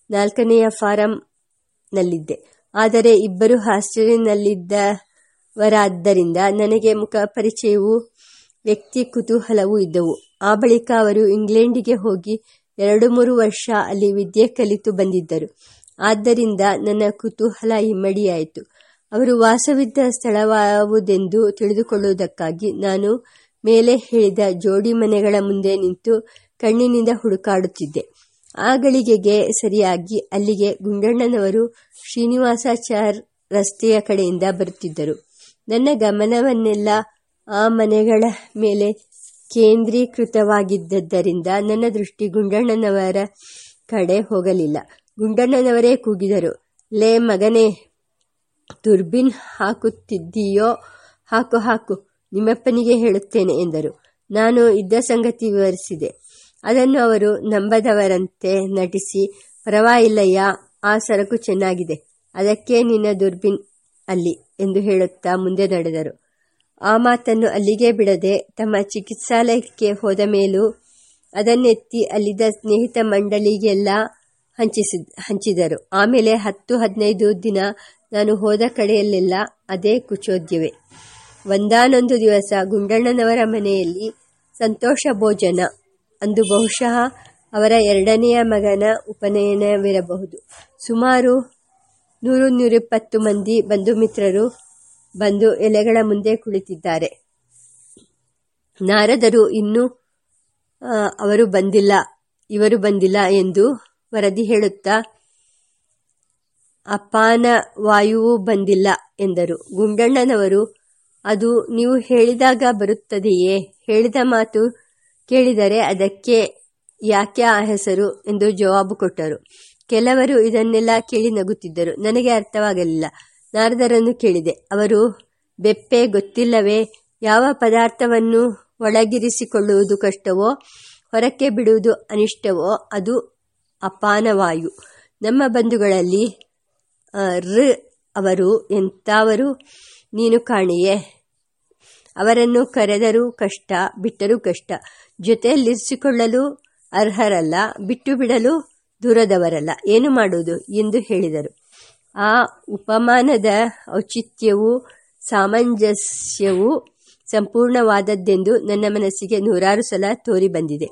ನಾಲ್ಕನೆಯ ಫಾರಂನಲ್ಲಿದ್ದೆ. ಆದರೆ ಇಬ್ಬರು ಹಾಸ್ಟೆಲಿನಲ್ಲಿದ್ದವರಾದ್ದರಿಂದ ನನಗೆ ಮುಖ ಪರಿಚಯವು ವ್ಯಕ್ತಿ ಕುತೂಹಲವೂ ಇದ್ದವು. ಆ ಬಳಿಕ ಅವರು ಇಂಗ್ಲೆಂಡಿಗೆ ಹೋಗಿ ಎರಡು ಮೂರು ವರ್ಷ ಅಲ್ಲಿ ವಿದ್ಯೆ ಕಲಿತು ಬಂದಿದ್ದರು. ಆದ್ದರಿಂದ ನನ್ನ ಕುತೂಹಲ ಇಮ್ಮಡಿಯಾಯಿತು ಅವರು ವಾಸವಿದ್ದ ಸ್ಥಳವಾವುದೆಂದು ತಿಳಿದುಕೊಳ್ಳುವುದಕ್ಕಾಗಿ ನಾನು ಮೇಲೆ ಹೇಳಿದ ಜೋಡಿ ಮನೆಗಳ ಮುಂದೆ ನಿಂತು ಕಣ್ಣಿನಿಂದ ಹುಡುಕಾಡುತ್ತಿದ್ದೆ. ಆ ಗಳಿಗೆಗೆ ಸರಿಯಾಗಿ ಅಲ್ಲಿಗೆ ಗುಂಡಣ್ಣನವರು ಶ್ರೀನಿವಾಸಾಚಾರ್ ರಸ್ತೆಯ ಕಡೆಯಿಂದ ಬರುತ್ತಿದ್ದರು. ನನ್ನ ಗಮನವನ್ನೆಲ್ಲ ಆ ಮನೆಗಳ ಮೇಲೆ ಕೇಂದ್ರೀಕೃತವಾಗಿದ್ದರಿಂದ ನನ್ನ ದೃಷ್ಟಿ ಗುಂಡಣ್ಣನವರ ಕಡೆ ಹೋಗಲಿಲ್ಲ. ಗುಂಡಣ್ಣನವರೇ ಕೂಗಿದರು. ಲೇ ಮಗನೇ, ದುರ್ಬಿನ್ ಹಾಕುತ್ತಿದ್ದೀಯೋ? ಹಾಕು ಹಾಕು, ನಿಮ್ಮಪ್ಪನಿಗೆ ಹೇಳುತ್ತೇನೆ ಎಂದರು. ನಾನು ಇದ್ದ ಸಂಗತಿ ವಿವರಿಸಿದೆ. ಅದನ್ನು ಅವರು ನಂಬದವರಂತೆ ನಟಿಸಿ, ಪರವಾಗಿಲ್ಲಯ್ಯ, ಆ ಸರಕು ಚೆನ್ನಾಗಿದೆ. ಅದಕ್ಕೆ ನಿನ್ನ ದುರ್ಬಿನ್ ಅಲ್ಲಿ ಎಂದು ಹೇಳುತ್ತಾ ಮುಂದೆ ನಡೆದರು. ಆ ಮಾತನ್ನು ಅಲ್ಲಿಗೆ ಬಿಡದೆ ತಮ್ಮ ಚಿಕಿತ್ಸಾಲಯಕ್ಕೆ ಹೋದ ಮೇಲೂ ಅದನ್ನೆತ್ತಿ ಅಲ್ಲಿದ್ದ ಸ್ನೇಹಿತ ಮಂಡಳಿಗೆಲ್ಲ ಹಂಚಿಸಿ, ಹಂಚಿದರು. ಆಮೇಲೆ ಹತ್ತು, ಹದಿನೈದು ದಿನ ನಾನು ಹೋದ ಕಡೆಯಲ್ಲೆಲ್ಲ ಅದೇ ಕುಚೋದ್ಯವೇ. ಒಂದಾನೊಂದು ದಿವಸ ಗುಂಡಣ್ಣನವರ ಮನೆಯಲ್ಲಿ ಸಂತೋಷ ಭೋಜನ ಅಂದು ಬಹುಶಃ ಅವರ ಎರಡನೆಯ ಮಗನ ಉಪನಯನವಿರಬಹುದು. ಸುಮಾರು ನೂರು ನೂರಿಪ್ಪತ್ತು ಮಂದಿ ಬಂಧು ಮಿತ್ರರು ಬಂದು ಎಲೆಗಳ ಮುಂದೆ ಕುಳಿತಿದ್ದಾರೆ. ನಾರದರು ಇನ್ನೂ ಅವರು ಬಂದಿಲ್ಲ, ಇವರು ಬಂದಿಲ್ಲ ಎಂದು ವರದಿ ಹೇಳುತ್ತಾ, ಅಪಾನ ವಾಯುವು ಬಂದಿಲ್ಲ ಎಂದರು. ಗುಂಡಣ್ಣನವರು, ಅದು ನೀವು ಹೇಳಿದಾಗ ಬರುತ್ತದೆಯೇ? ಹೇಳಿದ ಮಾತು ಕೇಳಿದರೆ ಅದಕ್ಕೆ ಯಾಕೆ ಆ ಹೆಸರು ಎಂದು ಜವಾಬು ಕೊಟ್ಟರು. ಕೆಲವರು ಇದನ್ನೆಲ್ಲ ಕೇಳಿ ನಗುತ್ತಿದ್ದರು. ನನಗೆ ಅರ್ಥವಾಗಲಿಲ್ಲ. ನಾರದರನ್ನು ಕೇಳಿದೆ. ಅವರು, ಬೆಪ್ಪೆ ಗೊತ್ತಿಲ್ಲವೇ? ಯಾವ ಪದಾರ್ಥವನ್ನು ಒಳಗಿರಿಸಿಕೊಳ್ಳುವುದು ಕಷ್ಟವೋ, ಹೊರಕ್ಕೆ ಬಿಡುವುದು ಅನಿಷ್ಟವೋ, ಅದು ಅಪಾನವಾಯು. ನಮ್ಮ ಬಂಧುಗಳಲ್ಲಿ ಋ ಅವರು ಎಂಥವರು ನೀನು ಕಾಣಿಯೇ? ಅವರನ್ನು ಕರೆದರೂ ಕಷ್ಟ, ಬಿಟ್ಟರೂ ಕಷ್ಟ. ಜೊತೆಯಲ್ಲಿರಿಸಿಕೊಳ್ಳಲು ಅರ್ಹರಲ್ಲ ಬಿಟ್ಟು ಬಿಡಲು ದೂರದವರಲ್ಲ. ಏನು ಮಾಡುವುದು? ಎಂದು ಹೇಳಿದರು. ಆ ಉಪಮಾನದ ಔಚಿತ್ಯವು, ಸಾಮಂಜಸ್ಯವೂ ಸಂಪೂರ್ಣವಾದದ್ದೆಂದು ನನ್ನ ಮನಸ್ಸಿಗೆ ನೂರಾರು ಸಲ ತೋರಿ ಬಂದಿದೆ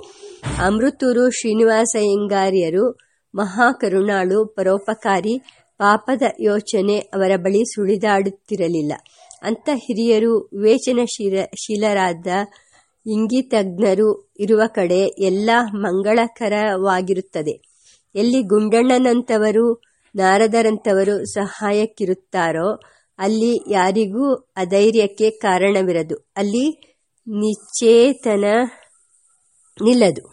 ಅಮೃತೂರು ಶ್ರೀನಿವಾಸ ಹೆಂಗಾರ್ಯರು ಮಹಾಕರುಣಾಳು ಪರೋಪಕಾರಿ, ಪಾಪದ ಯೋಚನೆ ಅವರ ಬಳಿ ಸುಳಿದಾಡುತ್ತಿರಲಿಲ್ಲ. ಅಂಥ ಹಿರಿಯರು ವಿವೇಚನಶೀಲ ಶೀಲರಾದ ಇಂಗಿತಜ್ಞರು ಇರುವ ಕಡೆ ಎಲ್ಲ ಮಂಗಳಕರವಾಗಿರುತ್ತದೆ. ಎಲ್ಲಿ ಗುಂಡಣ್ಣನಂಥವರು, ನಾರದರಂಥವರು ಸಹಾಯಕ್ಕಿರುತ್ತಾರೋ, ಅಲ್ಲಿ ಯಾರಿಗೂ ಅಧೈರ್ಯಕ್ಕೆ ಕಾರಣವಿರದು. ಅಲ್ಲಿ ನಿಚೇತನ ನಿಲ್ಲದು.